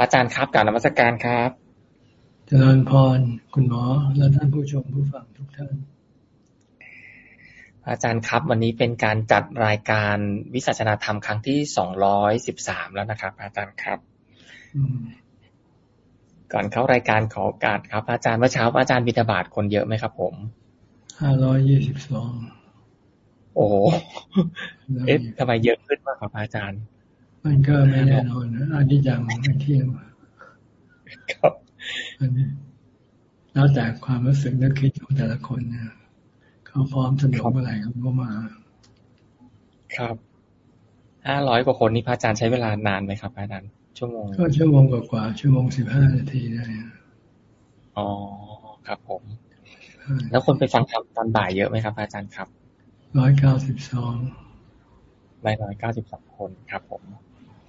อาจารย์ครับกล่าวนมัสการครับเจริญพรคุณหมอและท่านผู้ชมผู้ฟังทุกท่านอาจารย์ครับ วันนี้เป็นการจัดรายการวิสัชนาธรรมครั้งที่สองร้อยสิบสามแล้วนะครับ อาจารย์ครับก่อนเข้ารายการขอโอกาสครับ อาจารย์เมื่อเช้าอาจารย์บิดาบาทคนเยอะไหมครับ ผมห้าร้อยยี่สิบสองโอ้เอ๊ะทำไมเยอะขึ้นมากครับอาจารย์ มันก็ไม่แน่นอนนะอันนี้จังไม่เที่ยงครับอันนี้แล้วแต่ความรู้สึกนึกคิดของแต่ละคนเนี่ยเขาพร้อมสะดวกเมื่อไหร่เขาก็มา ครับห้าร้อยกว่าคนนี่พระอาจารย์ใช้เวลานานไหมครับอาจารย์ชั่วโมงก็ชั่วโมงกว่าชั่วโมงสิบห้านาทีได้อ๋อครับผม แล้วคนไปฟังธรรมตอนบ่ายเยอะไหมครับ อาจารย์ครับร้อยเก้าสิบสองร้อยร้อยเก้าสิบสองคนครับผม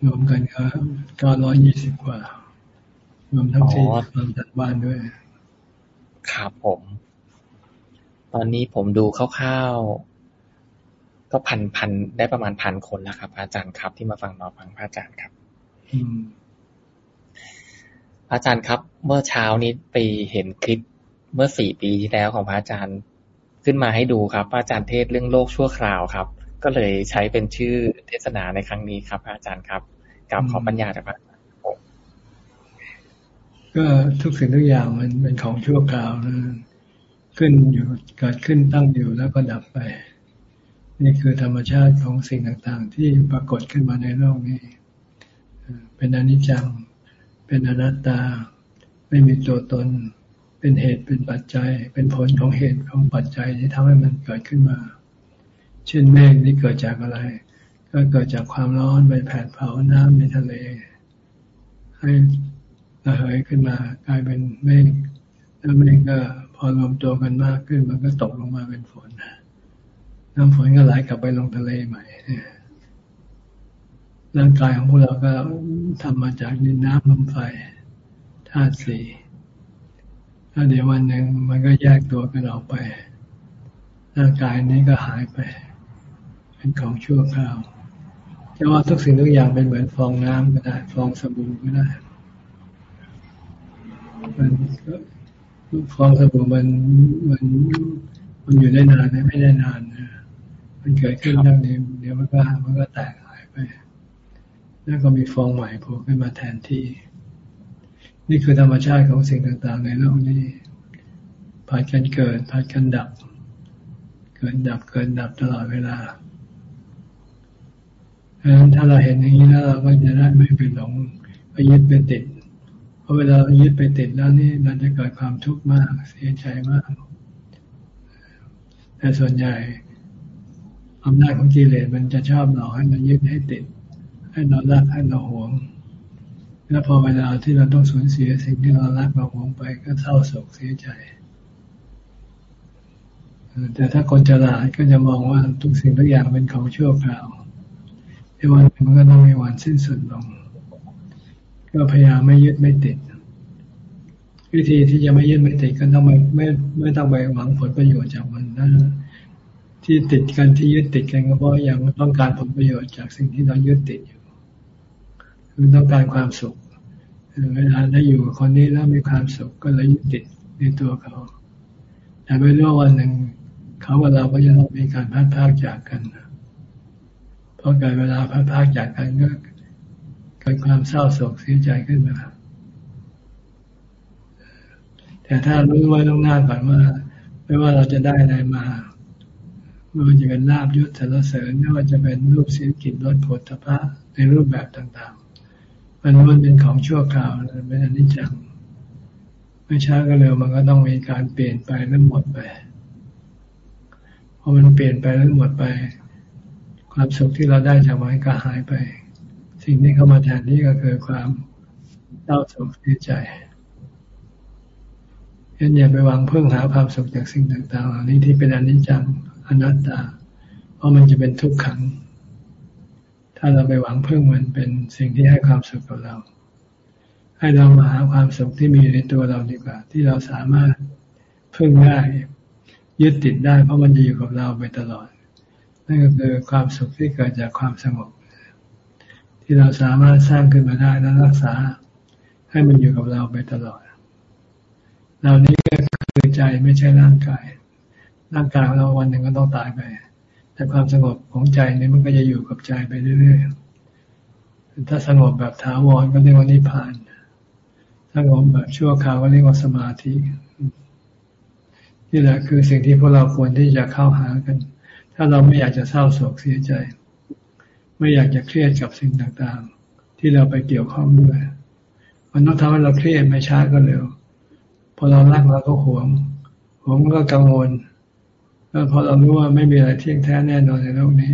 รวมกันก็เก้าร้อยยี่สิบกว่า รวมทั้งที่รวมจัดบ้านด้วย ครับผม ตอนนี้ผมดูคร่าวๆ ก็พันพันได้ประมาณพันคนแล้วครับอาจารย์ครับที่มาฟังนอฟังพระอาจารย์ครับอาจารย์ครับ เมื่อเช้านี้ไปเห็นคลิปเมื่อสี่ปีที่แล้วของพระอาจารย์ขึ้นมาให้ดูครับพระอาจารย์เทศเรื่องโลกชั่วคราวครับ ก็เลยใช้เป็นชื่อเทศนาในครั้งนี้ครับอาจารย์ครับกับขอปัญญาจากพระก็ทุกสิ่งทุกอย่างมันเป็นของชั่วคราวนะขึ้นอยู่เกิดขึ้นตั้งอยู่แล้วก็ดับไป นี่คือธรรมชาติของสิ่งต่างๆ ที่ปรากฏขึ้นมาในโลกนี้ เป็นอนิจจัง เป็นอนัตตา ไม่มีตัวตน เป็นเหตุเป็นปัจจัย เป็นผลของเหตุของปัจจัยที่ทำให้มันเกิดขึ้นมา เช่นเมฆนี่เกิดจากอะไร ก็เกิดจากความร้อนไปแผดเผาน้ำในทะเล ให้ระเหยขึ้นมากลายเป็นเมฆแล้วเมฆก็พอรวมตัวกันมากขึ้นมันก็ตกลงมาเป็นฝนน้ำฝนก็ไหลกลับไปลงทะเลใหม่ร่างกายของพวกเราก็ทำมาจากดินน้ำลมไฟธาตุสี่แล้วเดี๋ยววันหนึ่งมันก็แยกตัวกันออกไปร่างกายนี้ก็หายไป เป็นของชั่วคราวจะว่าทุกสิ่งทุกอย่างเป็นเหมือนฟองน้ำก็ได้ ฟองสบู่ก็ได้ มันฟองสบู่มันมันมันอยู่ได้นานไม่ได้นานนะมันเกิดขึ้นแล้วเดี๋ยวเดี๋ยวมันก็มันก็แตกหายไป แล้วก็มีฟองใหม่โผล่ขึ้นมาแทนที่ นี่คือธรรมชาติของสิ่งต่างๆ ในโลกนี้ผัดกันเกิดผัดกันดับ เกิดดับเกิดดับตลอดเวลา ดังนั้นถ้าเราเห็นอย่างนี้แล้วเราก็จะได้ไม่ไปหลงไปยึดไปติด เพราะเวลาเรายึดไปติดแล้วนี่มันจะเกิดความทุกข์มากเสียใจมาก แต่ส่วนใหญ่อำนาจของกิเลสมันจะชอบหลอกให้เรายึดให้ติด ให้เรารักให้เราหวง แล้วพอเวลาที่เราต้องสูญเสียสิ่งที่เรารักเราหวงไปก็เศร้าโศกเสียใจแต่ถ้าคนฉลาดก็จะมองว่าทุกสิ่งทุกอย่างเป็นของชั่วคราว ในวันมันก็ต้องมีวันสิ้นสุดลง ก็พยายามไม่ยึดไม่ติด วิธีที่จะไม่ยึดไม่ติดก็ต้องไม่ไม่ไม่ต้องไปหวังผลประโยชน์จากมันนะที่ติดกันที่ยึดติดกันก็เพราะยังต้องการผลประโยชน์จากสิ่งที่เรายึดติดอยู่คือต้องการความสุขเวลาได้อยู่กับคนนี้แล้วมีความสุขก็เลยยึดติดในตัวเขา แต่ไม่รู้วันหนึ่งเขากับเราก็จะต้องมีการพัดพากจากกันเพราะการเวลาพัดพากจากกันก็เกิดความเศร้าโศกเสียใจขึ้นมา แต่ถ้ารู้ไว้ต้องหน้าก่อนว่า ไม่ว่าเราจะได้อะไรมาไม่ว่าจะเป็นลาบยศสรรเสริญไม่ว่าจะเป็นรูปเสียงกลิ่นรสผลตภะในรูปแบบต่างๆ มันมันเป็นของชั่วคราวเป็นอนิจจัง ไม่ช้าก็เร็วมันก็ต้องมีการเปลี่ยนไปแล้วหมดไปพอมันเปลี่ยนไปแล้วหมดไป ความสุขที่เราได้จากมันก็หายไป สิ่งที่เข้ามาแทนที่ก็คือความเศร้าโศกเสียใจฉะนั้นอย่าไปหวังเพิ่งหาความสุขจากสิ่งต่างๆเหล่านี้ที่เป็นอนิจจังอนัตตา เพราะมันจะเป็นทุกขัง ถ้าเราไปหวังเพิ่งมันเป็นสิ่งที่ให้ความสุขกับเรา ให้เรามาหาความสุขที่มีในตัวเราดีกว่า ที่เราสามารถเพึ่งได้ยึดติดได้ เพราะมันจะอยู่กับเราไปตลอด นั่นก็คือความสุขที่เกิดจากความสงบ ที่เราสามารถสร้างขึ้นมาได้และรักษา ให้มันอยู่กับเราไปตลอด เรานี้ก็คือใจไม่ใช่ร่างกาย ร่างกายของเราวันหนึ่งก็ต้องตายไป แต่ความสงบของใจนี้มันก็จะอยู่กับใจไปเรื่อยๆถ้าสงบแบบถาวรก็เรียกว่านิพพานสงบแบบชั่วคราวก็เรียกว่าสมาธินี่แหละคือสิ่งที่พวกเราควรที่จะเข้าหากัน ถ้าเราไม่อยากจะเศร้าโศกเสียใจ ไม่อยากจะเครียดกับสิ่งต่างๆ ที่เราไปเกี่ยวข้องด้วย มันต้องทำให้เราเครียดไม่ช้าก็เร็ว พอเรารักเราก็หวงหวงก็กังวลแล้วพอเรารู้ว่าไม่มีอะไรเที่ยงแท้แน่นอนในโลกนี้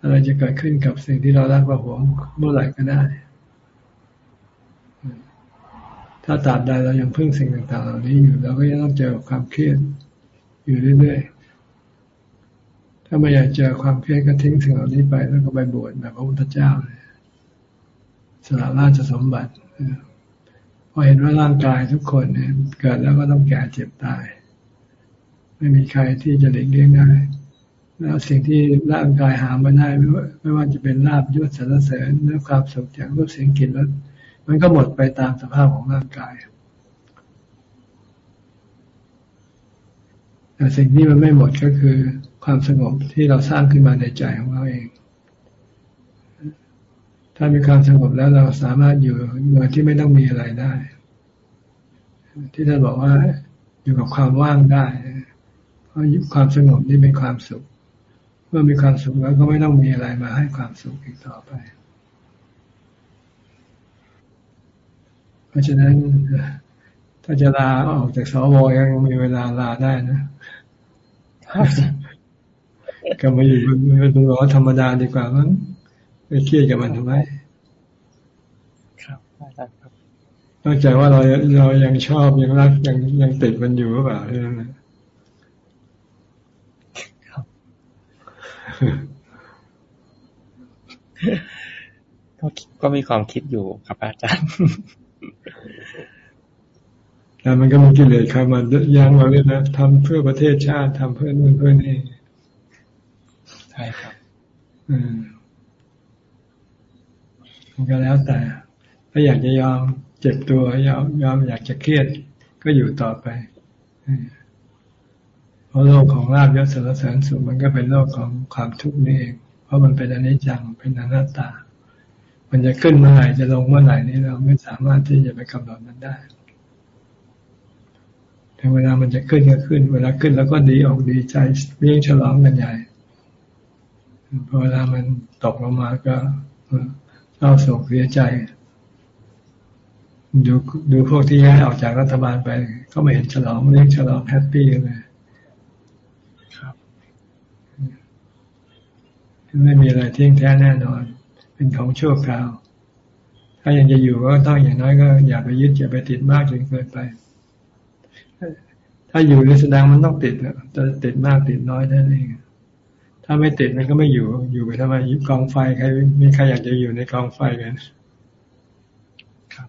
อะไรจะเกิดขึ้นกับสิ่งที่เรารักเราหวงเมื่อไหร่ก็ได้ ถ้าตราบใดเรายังพึ่งสิ่งต่างๆ เหล่านี้อยู่เราก็ยังต้องเจอความเครียดอยู่เรื่อยๆ ถ้าไม่อยากเจอความเครียดก็ทิ้งสิ่งเหล่านี้ไป แล้วก็ไปบวชแบบพระพุทธเจ้าเลยสละราชสมบัติพอเห็นว่าร่างกายทุกคนเนี่ยเกิดแล้วก็ต้องแก่เจ็บตาย ไม่มีใครที่จะหลีกเลี่ยงได้แล้วสิ่งที่ร่างกายหามาได้ไม่ว่าไม่ว่าจะเป็นลาบยศสรรเสริญหรือความสุขจากรูปเสียงกลิ่นรสมันก็หมดไปตามสภาพของร่างกายแต่สิ่งที่มันไม่หมดก็คือ ความสงบที่เราสร้างขึ้นมาในใจของเราเอง ถ้ามีความสงบแล้วเราสามารถอยู่โดยที่ไม่ต้องมีอะไรได้ ที่ท่านบอกว่าอยู่กับความว่างได้เพราะความสงบนี่เป็นความสุข เมื่อมีความสุขแล้วก็ไม่ต้องมีอะไรมาให้ความสุขอีกต่อไป เพราะฉะนั้นถ้าจะลาออกจากสวยังมีเวลาลาได้นะ ก็มาอยู่เป็นร้อธรรมดาดีกว่ามั้งไม่เครียดกับมันทำไมครับอาจารย์ครับนอกจากว่าเราเรายังชอบยังรักยังยังติดมันอยู่หรือเปล่าเรื่องนั้นครับก็ก็มีความคิดอยู่ครับอาจารย์แต่มันก็มีกิเลสเข้ามายัางเราเนี่ยนะทำเพื่อประเทศชาติทำเพื่อนู่นเพื่อนี่ใช่ครับ อืมมันก็แล้วแต่ ถ้าอยากจะยอมเจ็บตัวยอมยอมอยากจะเครียดก็อยู่ต่อไปเพราะโลกของลาบยศสารเสริญสุขมันก็เป็นโลกของความทุกข์นี่เอง เพราะมันเป็นอนิจจังเป็นอนัตตา มันจะขึ้นเมื่อไหร่จะลงเมื่อไหร่นี้เราไม่สามารถที่จะไปกำหนดมันได้แต่เวลามันจะขึ้นก็ขึ้น เวลาขึ้นแล้วก็ดีออกดีใจเลี้ยงฉลองกันใหญ่ พอเวลามันตกลงมาก็เศร้าโศกเสียใจ ดูดูพวกที่ย้ายออกจากรัฐบาลไป ก็ไม่เห็นฉลองเลี้ยงฉลองแฮปปี้เลยครับไม่มีอะไรเที่ยงแท้แน่นอน เป็นของชั่วคราว ถ้ายังจะอยู่ก็ต้องอย่างน้อยก็อย่าไปยึดอย่าไปติดมากจนเกินไป ถ้าอยู่ในแสดงมันต้องติดจะติดมากติดน้อยนั่นเอง ถ้าไม่ติดมันก็ไม่อยู่ อยู่ไปทำไมยุกองไฟใครมีใครอยากจะอยู่ในกองไฟกันครับ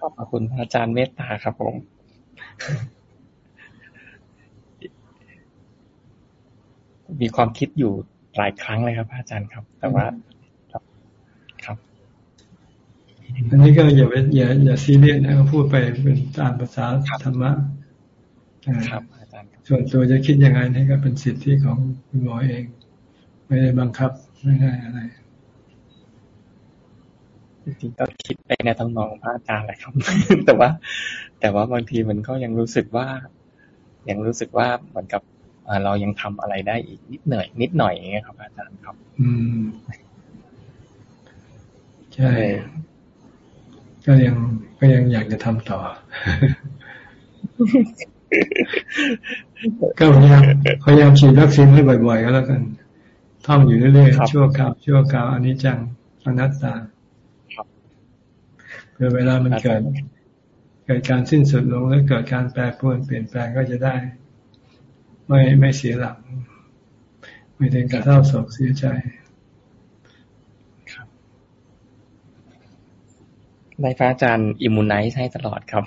ขอบคุณพระอาจารย์เมตตาครับผม มีความคิดอยู่หลายครั้งเลยครับอาจารย์ครับ แต่ว่าครับครับอันนี้ก็อย่าไปอย่าอย่าซีเรียสนะพูดไปเป็นตามภาษาธรรมะ ครับอาจารย์ส่วนตัวจะคิดยังไงนี่ก็เป็นสิทธิของคุณหมอเอง ไม่ได้บังคับไม่ได้อะไรจริงๆก็คิดไปในทำนองพระอาจารย์แหละครับ แต่ว่า แต่ว่าบางทีมันก็ยังรู้สึกว่า ยังรู้สึกว่าเหมือนกับเรายังทำอะไรได้อีกนิดหน่อย นิดหน่อยอย่างเงี้ยครับ อาจารย์ครับ อืม ใช่ ก็ยังก็ยังอยากจะทำต่อ ก็พยายามพยายามฉีดวัคซีนให้บ่อย ๆ ก็แล้วกัน ท่องอยู่เรื่อยๆชั่วคราวชั่วคราวอันนี้จังอนัตตาเพื่อเวลามันเกิดเกิดการสิ้นสุดลงแล้วเกิดการแปรปรวนเปลี่ยนแปลงก็จะได้ ไม่ไม่เสียหลังไม่ถึงกับเศร้าโศกเสียใจครับได้พระอาจารย์อิมูไนท์ให้ตลอดครับ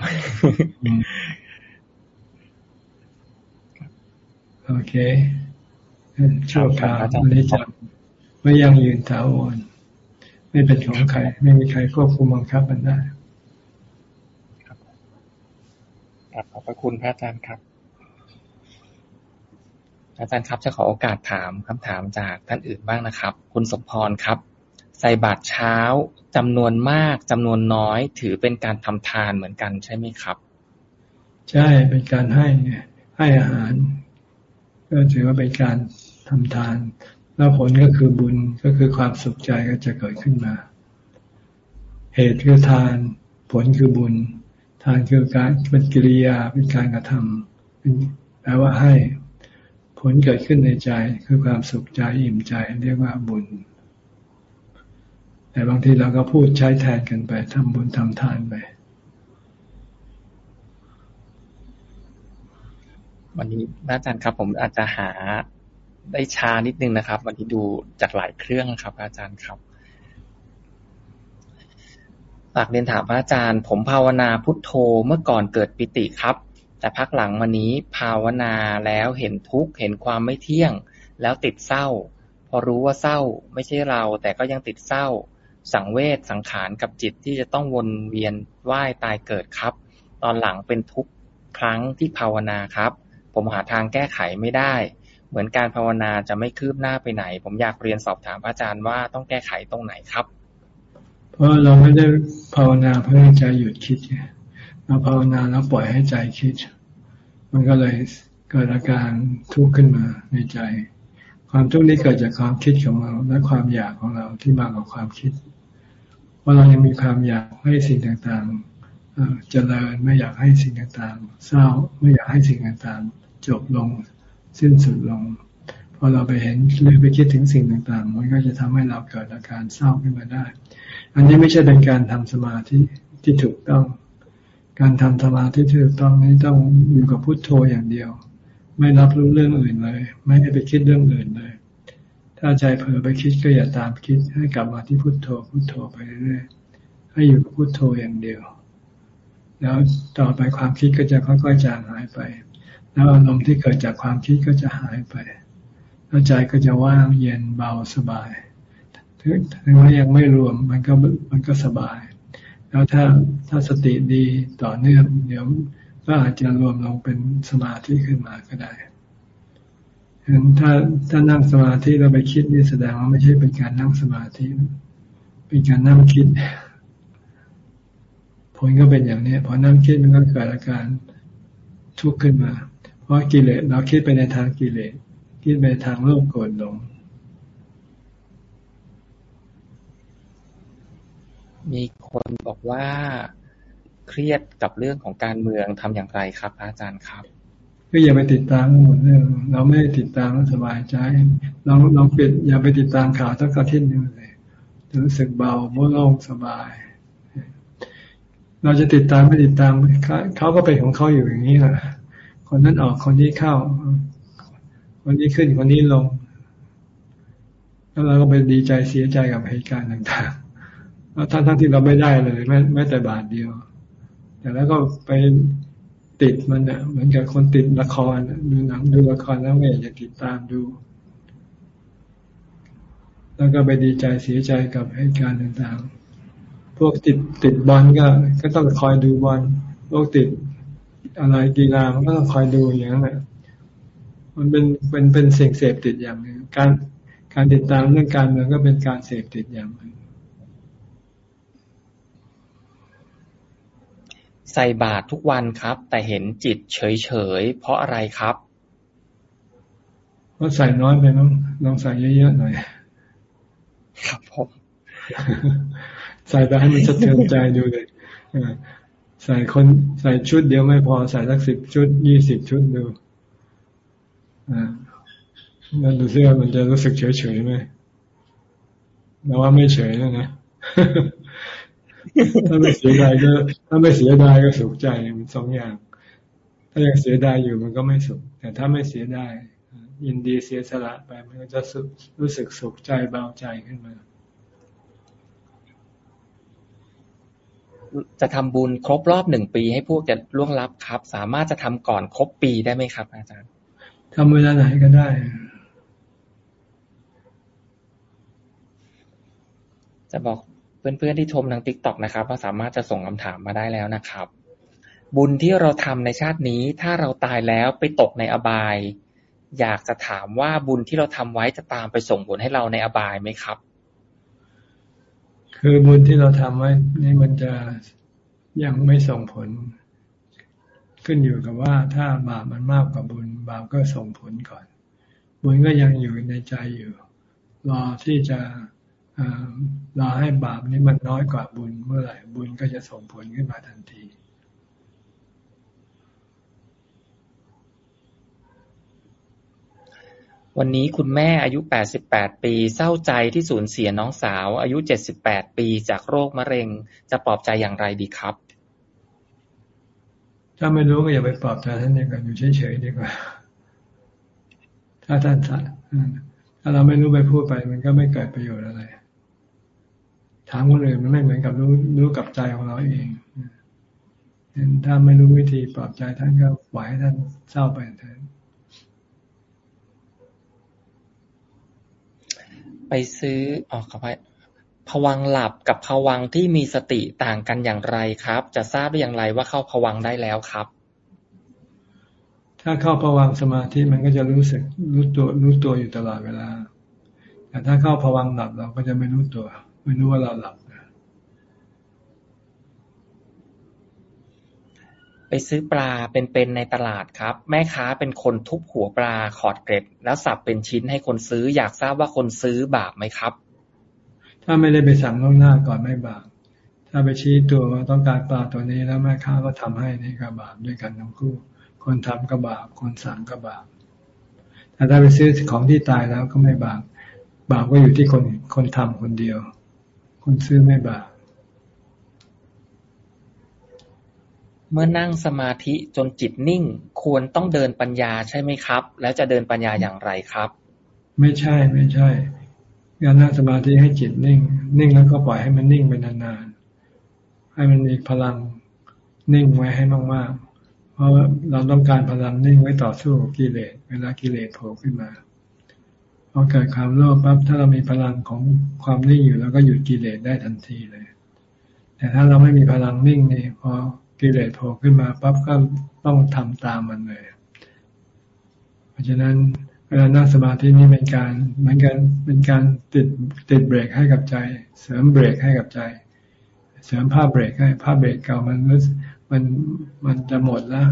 โอเคชั่วคราววันนี้จะไม่ยั่งยืนถาวรไม่เป็นของใคร ไม่มีใครควบคุมบังคับมันได้ครับขอบพระคุณพระอาจารย์ครับ อาจารย์ครับจะขอโอกาสถามคำถามจากท่านอื่นบ้างนะครับ คุณสมพรครับ ใส่บาตรเช้าจำนวนมากจำนวนน้อย ถือเป็นการทำทานเหมือนกันใช่ไหมครับ ใช่เป็นการให้ให้อาหาร ก็ถือว่าเป็นการทำทาน แล้วผลก็คือบุญก็คือความสุขใจก็จะเกิดขึ้นมา เหตุคือทาน ผลคือบุญ ทานคือการเป็นกิริยาเป็นการกระทำแปลว่าให้ผลเกิดขึ้นในใจคือความสุขใจอิ่มใจเรียกว่าบุญ แต่บางทีเราก็พูดใช้แทนกันไปทำบุญทำทานไป วันนี้อาจารย์ครับ ผมอาจจะหาได้ช้านิดนึงนะครับ วันนี้ดูจากหลายเครื่องครับ อาจารย์ครับฝากเรียนถามพระอาจารย์ ผมภาวนาพุทโธเมื่อก่อนเกิดปิติครับ แต่พักหลังมานี้ภาวนาแล้วเห็นทุกข์เห็นความไม่เที่ยง แล้วติดเศร้า พอรู้ว่าเศร้าไม่ใช่เรา แต่ก็ยังติดเศร้า สังเวชสังขารกับจิตที่จะต้องวนเวียนว่ายตายเกิดครับ ตอนหลังเป็นทุกครั้งที่ภาวนาครับ ผมหาทางแก้ไขไม่ได้ เหมือนการภาวนาจะไม่คืบหน้าไปไหน ผมอยากเรียนสอบถามพระอาจารย์ว่าต้องแก้ไขตรงไหนครับ เพราะเราไม่ได้ภาวนาเพื่อให้ใจหยุดคิดเราภาวนาแล้วปล่อยให้ใจคิด มันก็เลยเกิดอาการทุกข์ขึ้นมาในใจ ความทุกข์นี้เกิดจากความคิดของเราและความอยากของเราที่มากกว่าความคิด ว่าเรายังมีความอยากให้สิ่งต่างๆ เจริญไม่อยากให้สิ่งต่างๆเศร้าไม่อยากให้สิ่งต่างๆจบลงสิ้นสุดลงพอเราไปเห็นหรือไปคิดถึงสิ่งต่างๆ มันก็จะทำให้เราเกิดอาการเศร้าขึ้นมาได้ อันนี้ไม่ใช่เป็นการทำสมาธิที่ถูกต้อง การทำสมาธิที่ถูกต้องนี้ต้องอยู่กับพุทโธอย่างเดียว ไม่รับรู้เรื่องอื่นเลย ไม่ให้ไปคิดเรื่องอื่นเลย ถ้าใจเผลอไปคิดก็อย่าตามคิดให้กลับมาที่พุทโธพุทโธไปเรื่อยๆให้อยู่กับพุทโธอย่างเดียว แล้วต่อไปความคิดก็จะค่อยๆจางหายไป แล้วอารมณ์ที่เกิดจากความคิดก็จะหายไป แล้วใจก็จะว่างเย็นเบาสบายถึงถึงแม้ยังไม่รวมมันก็มันก็สบาย แล้วถ้าถ้าสติดีต่อเนื่องเดี๋ยวก็อาจจะรวมลงเป็นสมาธิขึ้นมาก็ได้ฉะนั้นถ้าถ้านั่งสมาธิเราไปคิดนี่แสดงว่าไม่ใช่เป็นการนั่งสมาธิ เป็นการนั่งคิด ผลก็เป็นอย่างนี้พอนั่งคิดมันก็เกิดอาการทุกข์ขึ้นมา เพราะกิเลสเราคิดไปในทางกิเลสคิดไปทางโลภโกรธหลงมีคนบอกว่าเครียดกับเรื่องของการเมืองทำอย่างไรครับ อาจารย์ครับก็อย่าไปติดตามหมดเรื่องเราไม่ติดตามสบายใจเราเราเปลี่ยนอย่าไปติดตามข่าวทักกระทิ้นนึงเลยจะรู้สึกเบาโล่งสบาย เราจะติดตามไม่ติดตามเขาก็เป็นของเขาอยู่อย่างนี้แหละคนนั้นออกคนนี้เข้า คนนี้ขึ้นคนนี้ลง แล้วเราก็ไปดีใจเสียใจกับเหตุการณ์ต่างทั้งทั้งที่เราไม่ได้เลยแม้แม้แต่บาทเดียว แต่แล้วก็ไปติดมันเนี่ยเหมือนกับคนติดละครดูหนังดูละครแล้วไม่อยากจะติดตามดู แล้วก็ไปดีใจเสียใจกับเหตุการณ์ต่างๆ พวกติดติดบอลก็ ก็ต้องคอยดูบอลพวกติดอะไรกีฬามันก็ต้องคอยดูอย่างนั้นแหละมันเป็นเป็นเป็นสิ่งเสพติดอย่างหนึ่งการการติดตามเรื่องการเมืองก็เป็นการเสพติดอย่างหนึ่งใส่บาตรทุกวันครับ แต่เห็นจิตเฉยๆเพราะอะไรครับเพราะใส่น้อยไปน้องลองใส่เยอะๆหน่อย ครับผม ใส่ไปให้มันสะเทือนใจดูเลยใส่คนใส่ชุดเดียวไม่พอใส่สักสิบชุดยี่สิบชุดดูอ่าแล้วดูซิว่ามันจะรู้สึกเฉยๆไหมเราว่าไม่เฉยนะนะถ้าไม่เสียดายก็ถ้าไม่เสียดายก็สุขใจมันสองอย่าง ถ้ายังเสียดายอยู่มันก็ไม่สุข แต่ถ้าไม่เสียดายยินดีเสียสละไปมันก็จะรู้สึกสุขใจเบาใจขึ้นมา จะทำบุญครบรอบหนึ่งปี ให้พวกจะล่วงลับครับ สามารถจะทำก่อนครบปีได้ไหมครับ อาจารย์ทำเวลาไหนก็ได้ จะบอกเพื่อนๆที่ชมทางติ๊กต็อกนะครับว่าสามารถจะส่งคำถามมาได้แล้วนะครับ บุญที่เราทำในชาตินี้ ถ้าเราตายแล้วไปตกในอบาย อยากจะถามว่าบุญที่เราทำไว้จะตามไปส่งผลให้เราในอบายไหมครับ คือบุญที่เราทำไว้ นี่มันจะยังไม่ส่งผล ขึ้นอยู่กับว่าถ้าบาปมันมากกว่าบุญ บาปก็ส่งผลก่อน บุญก็ยังอยู่ในใจอยู่ รอที่จะรอให้บาปนี้มันน้อยกว่าบุญเมื่อไหร่บุญก็จะส่งผลขึ้นมาทันที วันนี้คุณแม่อายุ 88 ปี เศร้าใจที่สูญเสียน้องสาว อายุ 78 ปีจากโรคมะเร็ง จะปลอบใจอย่างไรดีครับ ถ้าไม่รู้ก็อย่าไปปลอบใจท่านเองก่อนอยู่เฉยๆดีกว่า ถ้าท่านถ้าเราไม่รู้ไปพูดไป มันก็ไม่เกิดประโยชน์อะไร ถามคนอื่นมันไม่เหมือนกับรู้รู้กับใจของเราเองถ้าไม่รู้วิธีปลอบใจท่านก็ปล่อยให้ท่านเศร้าไปเถอะ ไปซื้อออกกับไปผวังหลับกับผวังที่มีสติต่างกันอย่างไรครับ จะทราบได้อย่างไรว่าเข้าผวังได้แล้วครับ ถ้าเข้าผวังสมาธิมันก็จะรู้สึกรู้ตัวรู้ตัวอยู่ตลอดเวลา แต่ถ้าเข้าผวังหลับเราก็จะไม่รู้ตัว ไม่รู้ว่าเราหลับ ไปซื้อปลาเป็น ๆ ในตลาดครับ แม่ค้าเป็นคนทุบหัวปลาขอดเกร็ด แล้วสับเป็นชิ้นให้คนซื้อ อยากทราบว่าคนซื้อบาปไหมครับ ถ้าไม่ได้ไปสั่งล่วงหน้าก่อนไม่บาป ถ้าไปชี้ตัวว่าต้องการปลาตัวนี้แล้วแม่ค้าก็ทำให้นี่ก็บาปด้วยกันทั้งคู่ คนทำก็บาป คนสั่งก็บาป แต่ถ้าไปซื้อของที่ตายแล้วก็ไม่บาป บาปก็อยู่ที่คนคนทำคนเดียว คนซื้อไม่บาป เมื่อนั่งสมาธิจนจิตนิ่ง ควรต้องเดินปัญญาใช่ไหมครับ แล้วจะเดินปัญญาอย่างไรครับ ไม่ใช่ไม่ใช่การนั่งสมาธิให้จิตนิ่ง นิ่งแล้วก็ปล่อยให้มันนิ่งไปนานๆให้มันมีพลังนิ่งไว้ให้มากๆ เพราะเราต้องการพลังนิ่งไว้ต่อสู้กิเลสเวลากิเลสโผล่ขึ้นมาพอเกิดความโลภปั๊บถ้าเรามีพลังของความนิ่งอยู่แล้วก็หยุดกิเลสได้ทันทีเลย แต่ถ้าเราไม่มีพลังนิ่งนี่พอ กิเลสโผล่ขึ้นมาปั๊บก็ต้องทำตามมันเลย เพราะฉะนั้นเวลานั่งสมาธินี่เป็นการเหมือนกันเป็นการติดติดเบรกให้กับใจ เสริมเบรกให้กับใจ เสริมผ้าเบรกให้ผ้าเบรกเก่ามันมันมันจะหมดแล้ว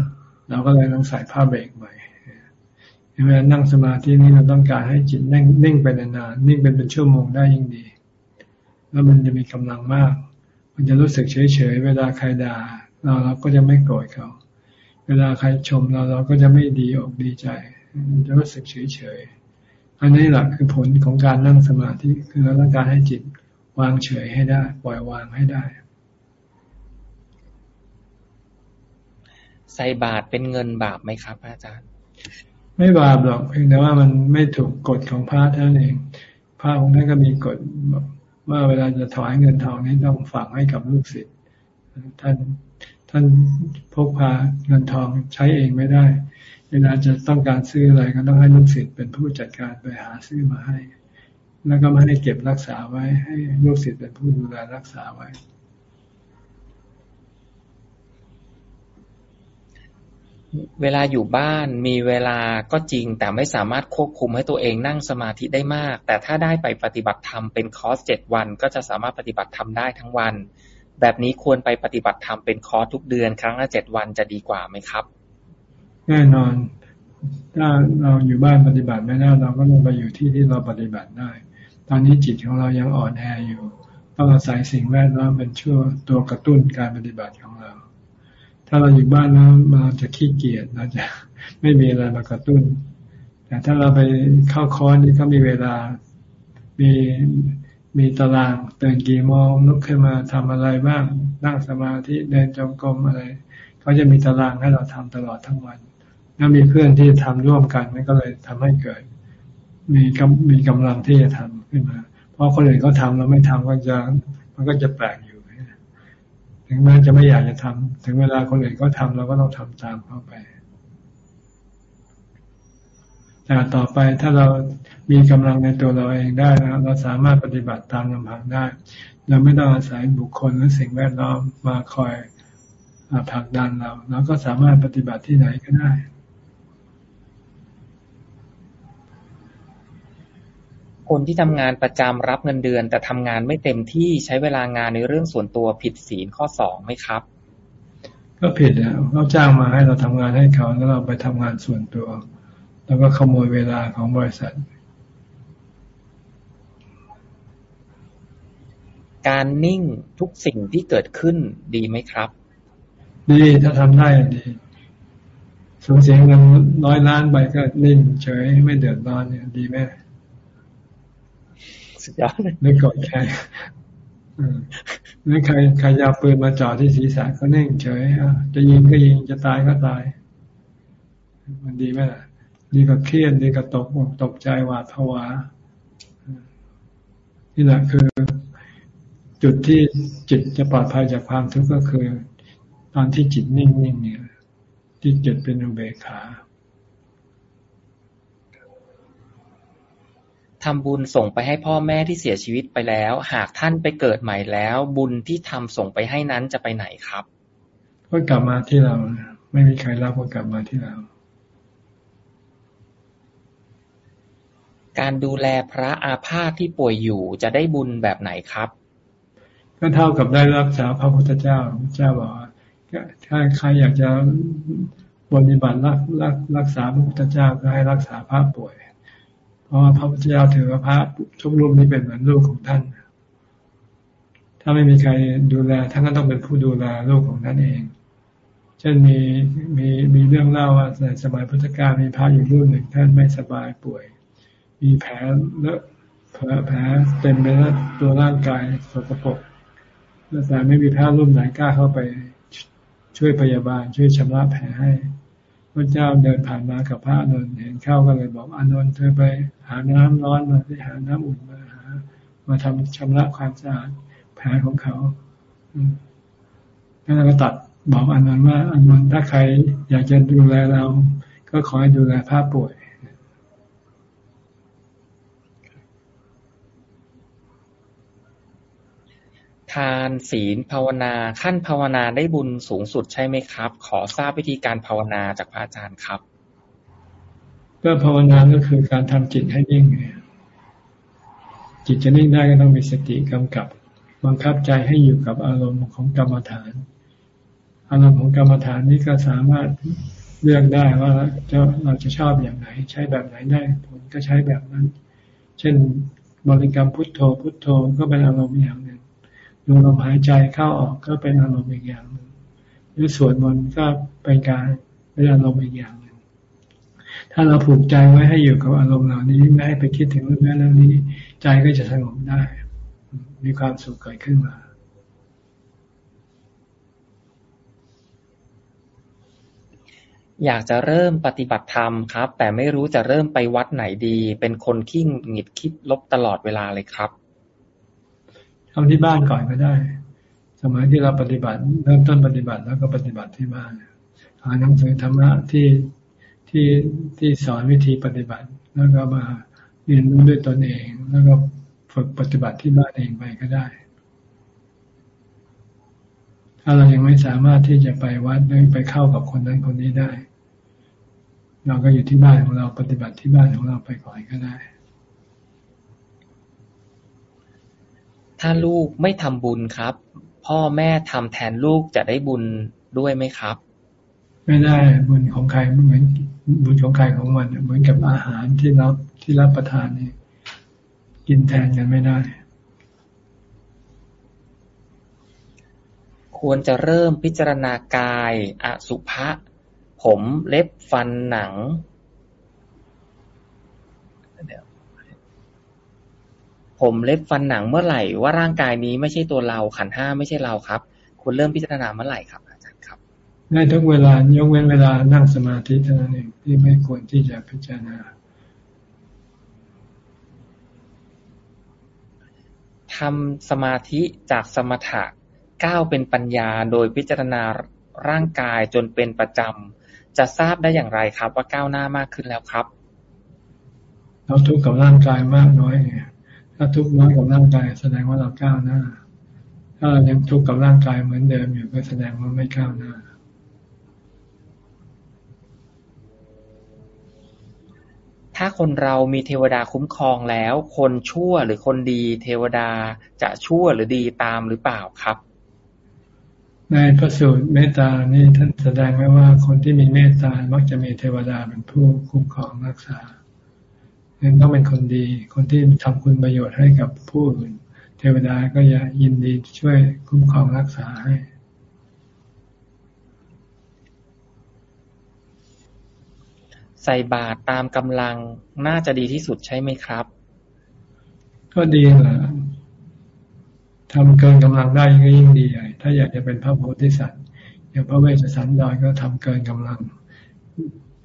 เราก็เลยต้องใส่ผ้าเบรกใหม่เวลานั่งสมาธินี่เราต้องการให้จิตนิ่งนิ่งไปนานๆนิ่งเป็นเป็นชั่วโมงได้ยิ่งดี แล้วมันจะมีกำลังมาก มันจะรู้สึกเฉยๆเวลาใครด่า เราเราก็จะไม่โกรธเขา เวลาใครชมเราเราก็จะไม่ดีอกดีใจจะรู้สึกเฉยเฉยอันนี้แหละคือผลของการนั่งสมาธิคือเราต้องการให้จิตวางเฉยให้ได้ ปล่อยวางให้ได้ ใส่บาตรเป็นเงินบาปไหมครับ อาจารย์ ไม่บาปหรอกเพียงแต่ว่ามันไม่ถูกกฎของพระท่านเองพระองค์ท่านก็มีกฎว่าเวลาจะถวายเงินทองนี้ต้องฝากให้กับลูกศิษย์ท่าน ท่านพกพาเงินทองใช้เองไม่ได้ เวลาจะต้องการซื้ออะไรก็ต้องให้ลูกศิษย์เป็นผู้จัดการไปหาซื้อมาให้ แล้วก็ไม่ให้เก็บรักษาไว้ ให้ลูกศิษย์เป็นผู้ดูแลรักษาไว้เวลาอยู่บ้านมีเวลาก็จริง แต่ไม่สามารถควบคุมให้ตัวเองนั่งสมาธิได้มาก แต่ถ้าได้ไปปฏิบัติธรรมเป็นคอร์สเจ็ดวัน ก็จะสามารถปฏิบัติธรรมได้ทั้งวัน แบบนี้ควรไปปฏิบัติธรรมเป็นคอร์สทุกเดือน ครั้งละเจ็ดวันจะดีกว่าไหมครับ แน่นอน ถ้าเราอยู่บ้านปฏิบัติไม่ได้เราก็ลงไปอยู่ที่ที่เราปฏิบัติได้ ตอนนี้จิตของเรายังอ่อนแออยู่ต้องอาศัยสิ่งแวดล้อมเป็นช่วตัวกระตุ้นการปฏิบัติของเรา ถ้าเราอยู่บ้านแล้วเราจะขี้เกียจเราจะไม่มีอะไรมากระตุ้น แต่ถ้าเราไปเข้าคอร์สนี่เขามีเวลา มี มีตารางตื่นกี่โมงลุกขึ้นมาทำอะไรบ้างนั่งสมาธิเดินจงกรมอะไรเขาจะมีตารางให้เราทำตลอดทั้งวันแล้วมีเพื่อนที่ทำร่วมกันมันก็เลยทำให้เกิด มีกำมีกำลังที่จะทำขึ้นมา เพราะคนอื่นเขาทาเราไม่ทำก็จะมันก็จะแปลกอยู่ถึงแม้จะไม่อยากจะทำถึงเวลาคนอื่นเขาทาเราก็ต้องทำตามเข้าไปแต่ต่อไปถ้าเรา มีกำลังในตัวเราเองได้แล้วเราสามารถปฏิบัติตามลำพังได้ เราไม่ต้องอาศัยบุคคลหรือสิ่งแวดล้อมมาคอยผลักดันเราเราก็สามารถปฏิบัติที่ไหนก็ได้คนที่ทำงานประจำรับเงินเดือน แต่ทำงานไม่เต็มที่ใช้เวลางานในเรื่องส่วนตัวผิดศีลข้อสองไหมครับ ก็ผิดนะเขาจ้างมาให้เราทำงานให้เขาแล้วเราไปทำงานส่วนตัว แล้วก็ขโมยเวลาของบริษัท การนิ่งทุกสิ่งที่เกิดขึ้นดีไหมครับ ดีถ้าทำได้ดีสูญเสียเงินร้อยล้านไปก็นิ่งเฉยไม่เดือดร้อนเนี่ยดีไหมสุดยอดเลยไม่กดใครหรือใครใครยาปืนมาจ่อที่ศีรษะก็นิ่งเฉยจะยิงก็ยิงจะตายก็ตาย มันดีไหมล่ะ ดีก็เครียดดีก็ตกอกตกใจหวาดผวานี่แหละคือ จุดที่จิตจะปลอดภัยจากความทุกข์ก็คือ ตอนที่จิตนิ่งๆเนี่ยที่จิตเป็นอุเบกขาทำบุญส่งไปให้พ่อแม่ที่เสียชีวิตไปแล้ว หากท่านไปเกิดใหม่แล้ว บุญที่ทำส่งไปให้นั้นจะไปไหนครับ ก็กลับมาที่เรา ไม่มีใครรับก็กลับมาที่เรา การดูแลพระอาพาธที่ป่วยอยู่จะได้บุญแบบไหนครับ ก็เท่ากับได้รักษาพระพุทธเจ้าพระเจ้าบอกถ้าใครอยากจะปฏิบัติรักรักรักษาพระพุทธเจ้าก็ให้รักษาพระป่วย เพราะว่าพระพุทธเจ้าถือว่าพระทุกรูปนี้เป็นเหมือนลูกของท่าน ถ้าไม่มีใครดูแลท่านก็ต้องเป็นผู้ดูแลลูกของท่านเอง เช่นมีมีมีเรื่องเล่าว่าในสมัยพุทธกาลมีพระอยู่รุ่นหนึ่งท่านไม่สบายป่วย มีแผลเลอะแผลแผลเต็มไปแล้วตัวร่างกายสกปรก แต่ไม่มีแพทย์รุ่นไหนกล้าเข้าไปช่วยพยาบาล ช่วยชำระแผลให้พระเจ้าเดินผ่านมากับพระอนนท์เห็นเข้าก็เลยบอกอนนท์เธอไปหาน้ำร้อนมาไปหาน้ำอุ่นมาหา มาทำชำระความสะอาดแผลของเขาแล้วก็ตัดบอกอนนท์ว่าอนนท์ถ้าใครอยากจะดูแลเรา ก็ขอให้ดูแลพระป่วย ทานศีลภาวนา ขั้นภาวนาได้บุญสูงสุดใช่ไหมครับ ขอทราบวิธีการภาวนาจากพระอาจารย์ครับก็ภาวนาก็คือการทำจิตให้นิ่งจิตจะนิ่งได้ก็ต้องมีสติกำกับบังคับใจให้อยู่กับอารมณ์ของกรรมฐาน อารมณ์ของกรรมฐานนี้ก็สามารถเลือกได้ว่าจะเราจะชอบอย่างไหน ใช้แบบไหนได้ผลก็ใช้แบบนั้น เช่นบริกรรมพุทโธพุทโธก็เป็นอารมณ์อย่างหนึ่ง ดูลมหายใจเข้าออกก็เป็นอารมณ์อีกอย่างหนึ่งหรือสวดมนต์ก็เป็นการเป็นอารมณ์อีกอย่างหนึ่งถ้าเราผูกใจไว้ให้อยู่กับอารมณ์เหล่านี้ไม่ให้ไปคิดถึงเรื่องนั้นเรื่องนี้ ใจก็จะสงบได้ มีความสุขเกิดขึ้นมาอยากจะเริ่มปฏิบัติธรรมครับ แต่ไม่รู้จะเริ่มไปวัดไหนดี เป็นคนขี้หงิดคิดลบตลอดเวลาเลยครับ ทำที่บ้านก่อนก็ได้ สมัยที่เราปฏิบัติ เริ่มต้นปฏิบัติแล้วก็ปฏิบัติที่บ้านหาหนังสือธรรมะที่ที่ที่สอนวิธีปฏิบัติ แล้วก็มาเรียนรู้ด้วยตนเอง แล้วก็ฝึกปฏิบัติที่บ้านเองไปก็ได้ ถ้าเรายังไม่สามารถที่จะไปวัดหรือไปเข้ากับคนนั้นคนนี้ได้ เราก็อยู่ที่บ้านของเราปฏิบัติที่บ้านของเราไปก่อนก็ได้ ถ้าลูกไม่ทำบุญครับ พ่อแม่ทำแทนลูกจะได้บุญด้วยไหมครับ ไม่ได้บุญของใครเหมือนบุญของใครของมันเหมือนกับอาหารที่รับที่รับประทานนี่กินแทนกันไม่ได้ ควรจะเริ่มพิจารณากายอสุภะผมเล็บฟันหนัง ผมเล็บฟันหนังเมื่อไหร่ว่าร่างกายนี้ไม่ใช่ตัวเรา ขันห้าไม่ใช่เราครับคุณเริ่มพิจารณาเมื่อไหร่ครับ อาจารย์ครับ ได้ทุกเวลายกเว้นเวลานั่งสมาธิเท่านั้นเองที่ไม่ควรที่จะพิจารณาทำสมาธิจากสมถะก้าวเป็นปัญญาโดยพิจารณาร่างกายจนเป็นประจำจะทราบได้อย่างไรครับ ว่าก้าวหน้ามากขึ้นแล้วครับ เราทุกข์กับร่างกายมากน้อย ถ้าทุกข์น้อยกับร่างกาย แสดงว่าเราก้าวหน้า ถ้าเรายังทุกข์กับร่างกายเหมือนเดิมอยู่ก็แสดงว่าไม่ก้าวหน้าถ้าคนเรามีเทวดาคุ้มครองแล้ว คนชั่วหรือคนดีเทวดาจะชั่วหรือดีตามหรือเปล่าครับ ในพระสูตรเมตตานี่ท่านแสดงไว้ว่าคนที่มีเมตตามักจะมีเทวดาเป็นผู้คุ้มครองรักษา นั้นต้องเป็นคนดี คนที่ทำคุณประโยชน์ให้กับผู้อื่น เทวดาก็จะยินดีช่วยคุ้มครองรักษาให้ใส่บาตรตามกำลังน่าจะดีที่สุดใช่ไหมครับ ก็ดีแหละทำเกินกำลังได้ก็ยิ่งดีใหญ่ถ้าอยากจะเป็นพระโพธิสัตว์อย่างพระเวชสันดรก็ทำเกินกำลัง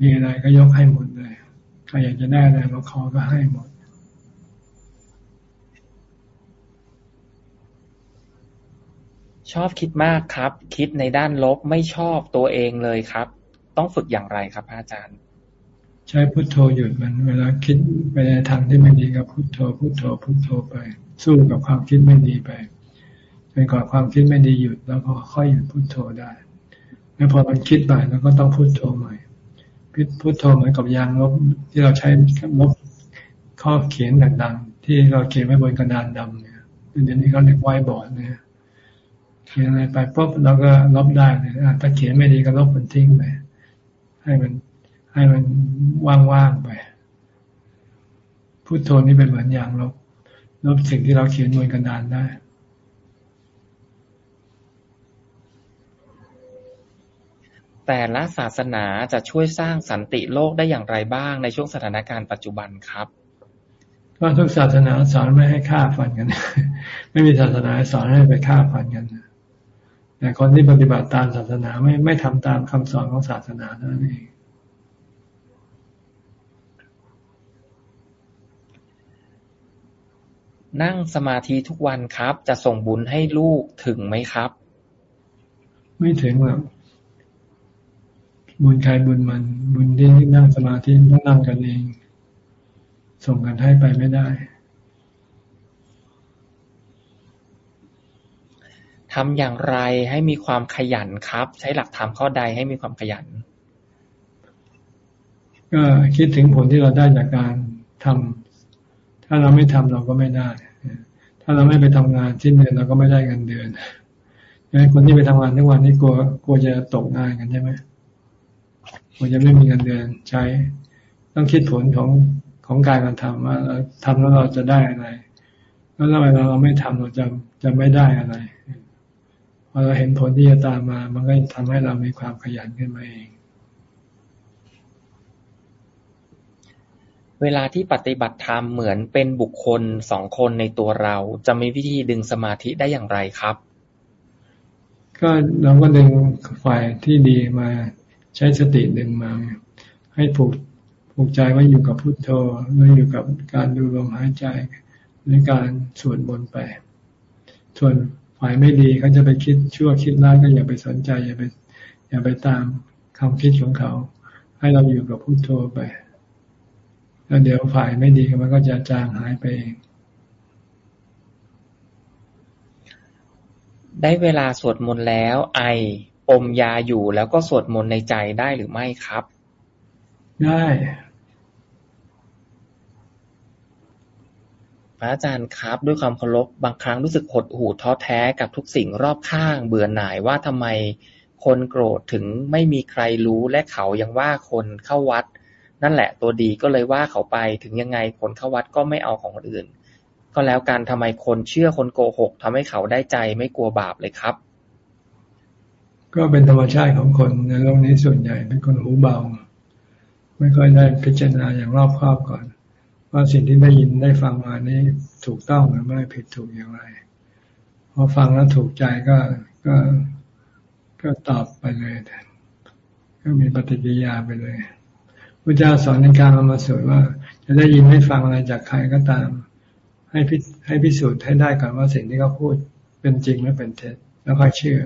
มีอะไรก็ยกให้หมดเลยใครอยากจะได้อะไรมาขอก็ให้หมด ชอบคิดมากครับ คิดในด้านลบไม่ชอบตัวเองเลยครับ ต้องฝึกอย่างไรครับอาจารย์ ใช้พุทโธหยุดมันเวลาคิดไปในทางที่ไม่ดีก็พุทโธ พุทโธ พุทโธไป สู้กับความคิดไม่ดีไปจนกว่าความคิดไม่ดีหยุดแล้วก็ค่อยหยุดพุทโธได้ แล้วพอมันคิดไปเราก็ต้องพุทโธใหม่ พุทโธเหมือนกับยางลบที่เราใช้ลบข้อเขียนต่างๆ ที่เราเขียนไว้บนกระดานดำเนี่ยเดี๋ยวนี้เขาเรียกไวบอร์ดเนี่ยเขียนอะไรไปปุ๊บเราก็ลบได้เลยถ้าเขียนไม่ดีก็ลบมันทิ้งไปให้มันให้มันว่างๆไปพุทโธนี่เป็นเหมือนอย่างลบลบสิ่งที่เราเขียนบนกระดานได้ แต่ละศาสนาจะช่วยสร้างสันติโลกได้อย่างไรบ้างในช่วงสถานการณ์ปัจจุบันครับก็ทุกศาสนาสอนไม่ให้ฆ่าฟันกัน ไม่มีศาสนาสอนให้ไปฆ่าฟันกันแต่คนที่ปฏิบัติตามศาสนาไม่ไม่ทำตามคำสอนของศาสนาเท่านั้นเองนั่งสมาธิทุกวันครับ จะส่งบุญให้ลูกถึงไหมครับ ไม่ถึงหรอก บุญใครบุญมัน บุญที่นั่งสมาธิต้องนั่งกันเอง ส่งกันให้ไปไม่ได้ทำอย่างไรให้มีความขยันครับ ใช้หลักธรรมข้อใดให้มีความขยัน ก็คิดถึงผลที่เราได้จากการทำถ้าเราไม่ทำเราก็ไม่ได้ ถ้าเราไม่ไปทำงานที่เดือนเราก็ไม่ได้เงินเดือนดังนั้นคนที่ไปทำงานทุกวันนี้กลัวกลัวจะตกงานกันใช่ไหม กลัวจะไม่มีเงินเดือนใช้ ต้องคิดผลของของการการทำว่าเราทำแล้วเราจะได้อะไร แล้วทำไมเราเราไม่ทำเราจะจะไม่ได้อะไรพอเราเห็นผลที่จะตามมา มันก็ทำให้เรามีความขยันขึ้นมาเอง เวลาที่ปฏิบัติธรรมเหมือนเป็นบุคคลสองคนในตัวเรา จะมีวิธีดึงสมาธิได้อย่างไรครับ ก็เราก็ดึงฝ่ายที่ดีมา ใช้สติดึงมา ให้ผูกผูกใจไว่าอยู่กับพุโทโธหรืออยู่กับการดูลมหายใจหรือการสวดมนต์ไป ส่วนฝ่ายไม่ดีเขาจะไปคิดชั่วคิดร้ายก็อย่าไปสนใจ อย่าไปอย่าไปตามควาคิดของเขา ให้เราอยู่กับพุโทโธไป แล้วเดี๋ยวฝ่ายไม่ดีมันก็จะจางหายไปเองได้เวลาสวดมนต์แล้วไอ อมยาอยู่แล้วก็สวดมนต์ในใจได้หรือไม่ครับ ได้พระอาจารย์ครับ ด้วยความเคารพบางครั้งรู้สึกหดหู่ท้อแท้กับทุกสิ่งรอบข้าง เบื่อหน่ายว่าทำไมคนโกรธถึงไม่มีใครรู้และเขายังว่าคนเข้าวัด นั่นแหละตัวดีก็เลยว่าเขาไปถึงยังไงคนเข้าวัดก็ไม่เอาของคนอื่น ก็แล้วการทำไมคนเชื่อคนโกหกทำให้เขาได้ใจไม่กลัวบาปเลยครับ ก็เป็นธรรมชาติของคนในโลกนี้ส่วนใหญ่เป็นคนหูเบา ไม่ค่อยได้พิจารณาอย่างรอบคอบก่อน ว่าสิ่งที่ได้ยินได้ฟังมานี้ถูกต้องหรือไม่ผิดถูกอย่างไรพอฟังแล้วถูกใจก็ก็ก็ตอบไปเลยก็มีปฏิกิริยาไปเลยพระเจ้าสอนในการเอามาสวดว่า จะได้ยินได้ฟังอะไรจากใครก็ตาม ให้พิให้พิสูจน์ให้ได้ก่อนว่าสิ่งที่เขาพูดเป็นจริงหรือเป็นเท็จแล้วค่อยเชื่อ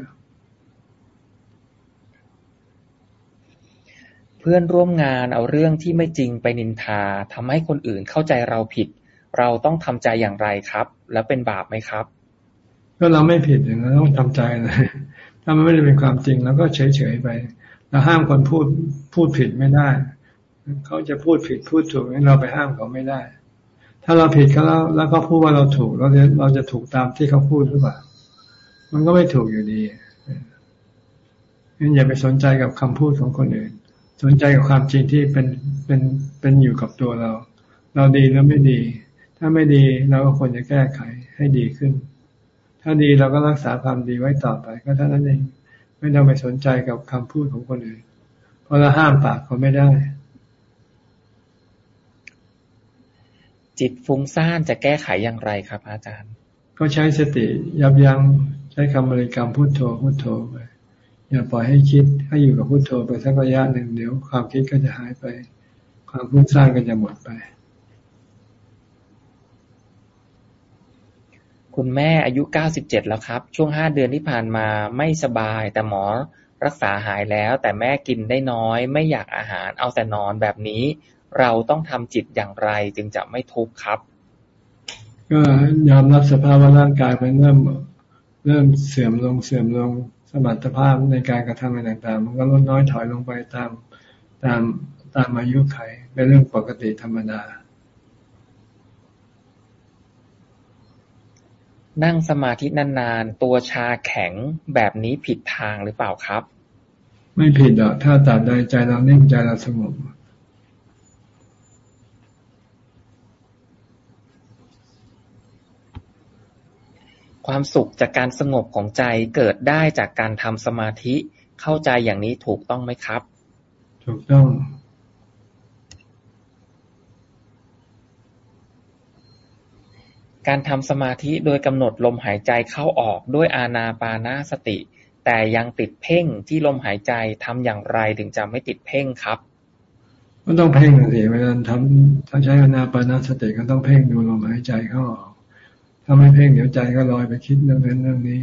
เพื่อนร่วมงานเอาเรื่องที่ไม่จริงไปนินทา ทำให้คนอื่นเข้าใจเราผิด เราต้องทำใจอย่างไรครับ แล้วเป็นบาปไหมครับ ก็เราไม่ผิดอย่างนั้นต้องทำใจเลย ถ้ามันไม่ได้เป็นความจริงเราก็เฉยๆไป เราห้ามคนพูดพูดผิดไม่ได้ เขาจะพูดผิดพูดถูกเราไปห้ามเขาไม่ได้ ถ้าเราผิดเขาแล้วแล้วก็พูดว่าเราถูกเราจะเราจะถูกตามที่เขาพูดหรือเปล่า มันก็ไม่ถูกอยู่ดีงั้นอย่าไปสนใจกับคำพูดของคนอื่น สนใจกับความจริงที่เป็นเป็นเป็นอยู่กับตัวเรา เราดีแล้วไม่ดี ถ้าไม่ดีเราก็ควรจะแก้ไขให้ดีขึ้น ถ้าดีเราก็รักษาความดีไว้ต่อไปก็เท่านั้นเองไม่ต้องไปสนใจกับคำพูดของคนอื่น เพราะเราห้ามปากเขาไม่ได้ จิตฟุ้งซ่านจะแก้ไขอย่างไรครับ อาจารย์ ก็ใช้สติยับยัง้งใช้คำบริกรรมพุโทโธพุโทโธไป อย่าปล่อยให้คิดให้อยู่กับพุโทโธไปสักระยะหนึ่งเดี๋ยวความคิดก็จะหายไป ความฟุ้งซ่านก็จะหมดไป คุณแม่อายุเก้าสิบเจ็ดแล้วครับ ช่วงห้าเดือนที่ผ่านมาไม่สบาย แต่หมอรักษาหายแล้ว แต่แม่กินได้น้อย ไม่อยากอาหารเอาแต่นอนแบบนี้ เราต้องทำจิตอย่างไรจึงจะไม่ทุกข์ครับ ก็ยอมรับสภาพว่าร่างกายมันเริ่มเริ่มเสื่อมลงเสื่อมลง สมรรถภาพในการกระทำอะไรต่างๆ มันก็ลดน้อยถอยลงไปตามตามตามอายุไขเป็นเรื่องปกติธรรมดา นั่งสมาธินานๆ ตัวชาแข็งแบบนี้ผิดทางหรือเปล่าครับ ไม่ผิดหรอกถ้าตัดใดใจเราเนิ่งใจเราสงบ ความสุขจากการสงบของใจเกิดได้จากการทำสมาธิ เข้าใจอย่างนี้ถูกต้องไหมครับ ถูกต้อง การทำสมาธิโดยกำหนดลมหายใจเข้าออกด้วยอาณาปานาสติ แต่ยังติดเพ่งที่ลมหายใจทำอย่างไรถึงจะไม่ติดเพ่งครับก็ต้องเพ่งสิเวลาทำถ้าใช้อานาปานาสติก็ต้องเพ่งดูลมหายใจเข้าออก ถ้าไม่เพ่งเดี๋ยวใจก็ลอยไปคิดเรื่องนั้นเรื่องนี้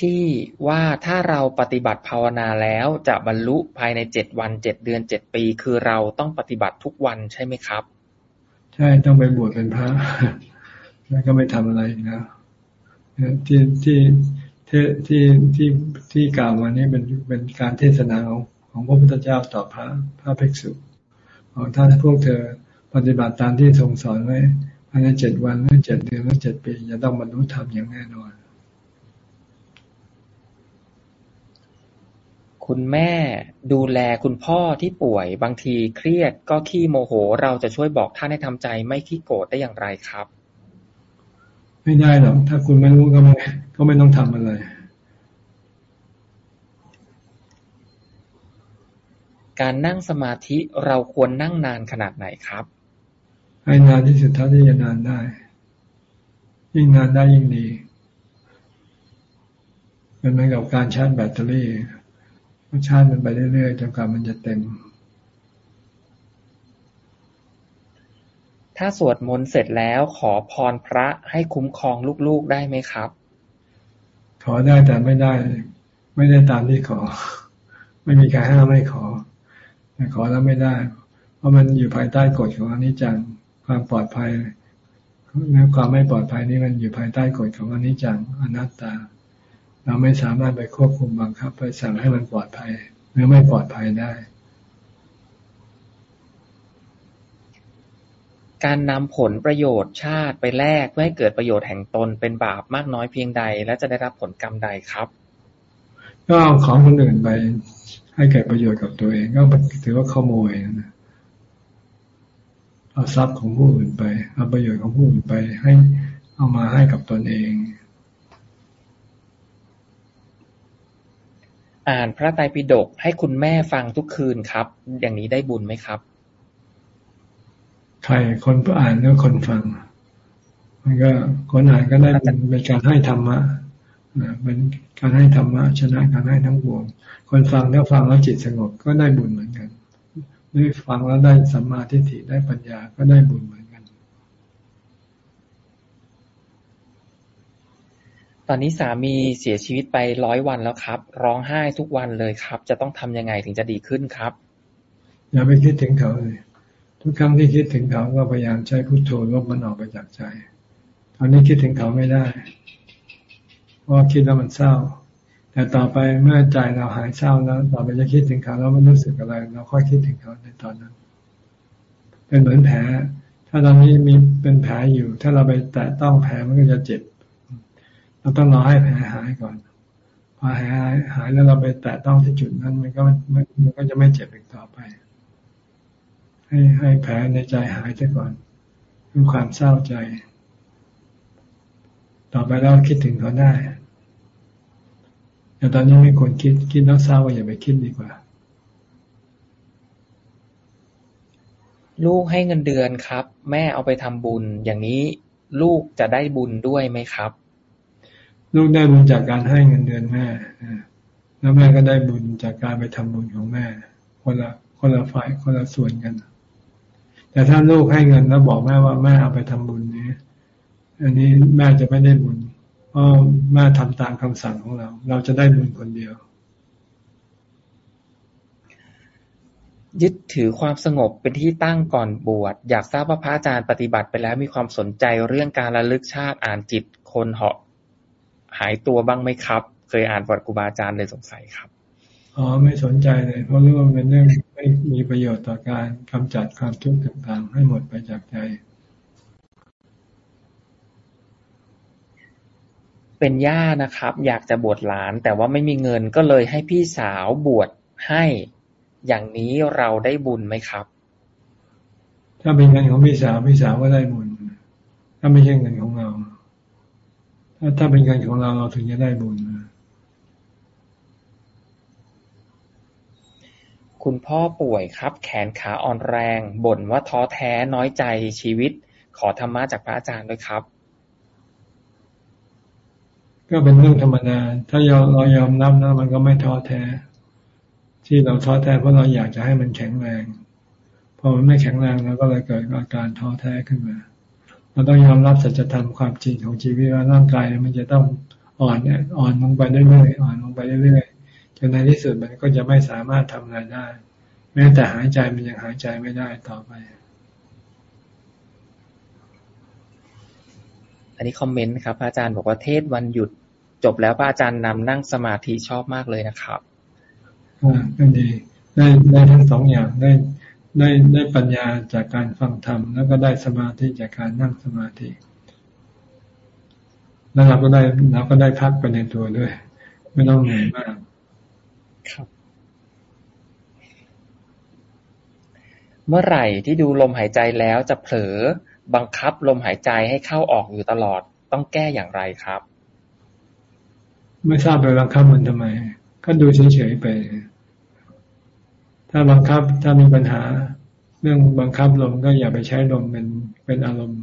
ที่ว่าถ้าเราปฏิบัติภาวนาแล้วจะบรรลุภายในเจ็ดวันเจ็ดเดือนเจ็ดปี คือเราต้องปฏิบัติทุกวันใช่ไหมครับ ใช่ต้องไปบวชเป็นพระแล้วก็ไม่ทำอะไรนะที่ที่ที่ที่ที่ที่กล่าวมานี้เป็นเป็นการเทศนาของของพระพุทธเจ้าต่อพระพระภิกษุถ้าพวกเธอ ปฏิบัติตามที่ทรงสอนไว้ภายในเจ็ดวันหรือเจ็ดเดือนหรือเจ็ดปีจะต้องบรรลุธรรมอย่างแน่นอน คุณแม่ดูแลคุณพ่อที่ป่วยบางทีเครียดก็ขี้โมโห เราจะช่วยบอกท่านให้ทำใจไม่ขี้โกรธได้อย่างไรครับ ไม่ได้หรอกถ้าคุณไม่รู้ก็ไม่ก็ไม่ต้องทำอะไรการนั่งสมาธิเราควรนั่งนานขนาดไหนครับ ให้นานที่สุดเท่าที่จะนานได้ ยิ่งนานได้ยิ่งดีเป็นเหมือนกับการชาร์จแบตเตอรี่ชาร์จมันไปเรื่อยๆจนกว่ามันจะเต็ม ถ้าสวดมนต์เสร็จแล้วขอพรพระให้คุ้มครองลูกๆได้ไหมครับ ขอได้แต่ไม่ได้ ไม่ได้ตามที่ขอ ไม่มีใครห้ามไม่ขอแต่ขอแล้วไม่ได้ เพราะมันอยู่ภายใต้กฎของอนิจจัง ความปลอดภัยและความไม่ปลอดภัยนี่มันอยู่ภายใต้กฎของอนิจจังอนัตตา เราไม่สามารถไปควบคุมบังคับ ไปสั่งให้มันปลอดภัย หรือไม่ปลอดภัยได้ การนำผลประโยชน์ชาติไปแลกเพื่อให้เกิดประโยชน์แห่งตนเป็นบาปมากน้อยเพียงใด และจะได้รับผลกรรมใดครับ ก็เอาของคนอื่นไปให้เกิดประโยชน์กับตัวเองก็ถือว่าขโมยนะ เอาทรัพย์ของผู้อื่นไป เอาประโยชน์ของผู้อื่นไปให้เอามาให้กับตนเอง อ่านพระไตรปิฎกให้คุณแม่ฟังทุกคืนครับ อย่างนี้ได้บุญไหมครับ ใครคนอ่านหรือคนฟัง มันก็คนอ่านก็ได้เป็นการให้ธรรมะเป็นการให้ธรรมะชนะการให้ทั้งปวง คนฟังถ้าฟังแล้วจิตสงบก็ได้บุญเหมือนกัน หรือฟังแล้วได้สัมมาทิฏฐิได้ปัญญาก็ได้บุญเหมือนกัน ตอนนี้สามีเสียชีวิตไปร้อยวันแล้วครับ ร้องไห้ทุกวันเลยครับ จะต้องทำยังไงถึงจะดีขึ้นครับ อย่าไปคิดถึงเขาเลย ทุกครั้งที่คิดถึงเขาก็พยายามใช้พุทโธลบมันออกไปจากใจ ตอนนี้คิดถึงเขาไม่ได้ เพราะคิดแล้วมันเศร้า แต่ต่อไปเมื่อใจเราหายเศร้าแล้ว ต่อไปจะคิดถึงเขาแล้วมันรู้สึกอะไร เราค่อยคิดถึงเขาในตอนนั้น เป็นเหมือนแผล ถ้าตอนนี้มีเป็นแผลอยู่ ถ้าเราไปแตะต้องแผลมันก็จะเจ็บ เราต้องรอให้แผลหายก่อน พอหายหายแล้วเราไปแตะต้องที่จุดนั้น มันก็มันก็จะไม่เจ็บอีกต่อไป ให้ให้แผลในใจหายซะก่อนคือความเศร้าใจ ต่อไปเราคิดถึงเขาได้ แต่ตอนนี้ไม่ควรคิด คิดแล้วเศร้าอย่าไปคิดดีกว่า ลูกให้เงินเดือนครับ แม่เอาไปทำบุญ อย่างนี้ลูกจะได้บุญด้วยไหมครับ ลูกได้บุญจากการให้เงินเดือนแม่แล้วแม่ก็ได้บุญจากการไปทำบุญของแม่คนละคนละฝ่ายคนละส่วนกัน แต่ถ้าลูกให้เงินแล้วบอกแม่ว่าแม่เอาไปทำบุญนี้อันนี้แม่จะไม่ได้บุญเพราะแม่ทำตามคำสั่งของเรา เราจะได้บุญคนเดียว ยึดถือความสงบเป็นที่ตั้งก่อนบวช อยากทราบว่าพระอาจารย์ปฏิบัติไปแล้วมีความสนใจเรื่องการระลึกชาติอ่านจิตคนเหาะหายตัวบ้างไหมครับ เคยอ่านบทครูบาอาจารย์เลยสงสัยครับอ๋อไม่สนใจเลย เพราะรู้ว่าเป็นเรื่องไม่มีประโยชน์ต่อการกำจัดความทุกข์ต่างๆ ให้หมดไปจากใจ เป็นย่านะครับ อยากจะบวชหลาน แต่ว่าไม่มีเงินก็เลยให้พี่สาวบวชให้ อย่างนี้เราได้บุญไหมครับ ถ้าเป็นเงินของพี่สาวพี่สาวก็ได้บุญ ถ้าไม่ใช่เงินของเรา ถ้าเป็นเงินของเราเราถึงจะได้บุญคุณพ่อป่วยครับ แขนขาอ่อนแรง บ่นว่าท้อแท้น้อยใจชีวิต ขอธรรมะจากพระอาจารย์ด้วยครับ ก็เป็นเรื่องธรรมดา ถ้าเราเรายอมรับนะมันก็ไม่ท้อแท้ ที่เราท้อแท้เพราะเราอยากจะให้มันแข็งแรง พอมันไม่แข็งแรงเราก็เลยเกิดอาการท้อแท้ขึ้นมา เราต้องยอมรับสัจธรรมความจริงของชีวิตว่าร่างกายมันจะต้องอ่อนเนี่ยอ่อนลงไปเรื่อยๆอ่อนลงไปเรื่อยๆจนในที่สุดมันก็จะไม่สามารถทำงานได้ แม้แต่หายใจมันยังหายใจไม่ได้ต่อไป อันนี้คอมเมนต์ครับอาจารย์บอกว่าเทศวันหยุดจบแล้วพระอาจารย์นำนั่งสมาธิชอบมากเลยนะครับอ่าก็ดีได้ได้ทั้งสองอย่างได้ได้ได้ปัญญาจากการฟังธรรมแล้วก็ได้สมาธิจากการนั่งสมาธิ แล้วเราก็ได้เราก็ได้พักไปในตัวด้วย ไม่ต้องเหนื่อยมากครับเมื่อไหร่ที่ดูลมหายใจแล้วจะเผลอ บังคับลมหายใจให้เข้าออกอยู่ตลอด ต้องแก้อย่างไรครับ ไม่ทราบไปบังคับมันทำไม ก็ดูเฉยๆไป ถ้าบังคับถ้ามีปัญหา เรื่องบังคับลมก็อย่าไปใช้ลมเป็นเป็นอารมณ์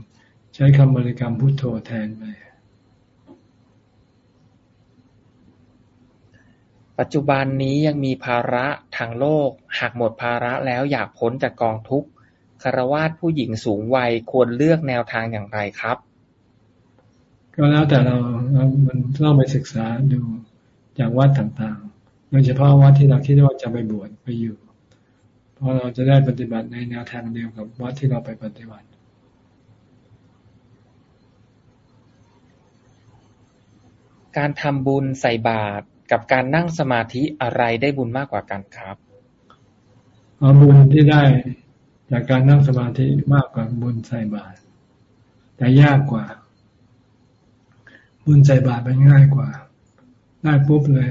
ใช้คำบริกรรมพุทโธแทนไปปัจจุบันนี้ยังมีภาระทางโลก หากหมดภาระแล้วอยากพ้นจากกองทุกข์ คารวาสผู้หญิงสูงวัยควรเลือกแนวทางอย่างไรครับ ก็แล้วแต่เราเรามันต้องไปศึกษาดูจากวัดต่างๆ โดยเฉพาะวัดที่เราคิดว่าจะไปบวชไปอยู่พราะเราจะได้ปฏิบัติในแนวทางเดียวกับวัดที่เราไปปฏิบัติการทำบุญใส่บาตรกับการนั่งสมาธิอะไรได้บุญมากกว่ากันครับบุญที่ได้ จากการนั่งสมาธิมากกว่าบุญใส่บาตรแต่ยากกว่า บุญใส่บาตรมันง่ายกว่า ได้ปุ๊บเลย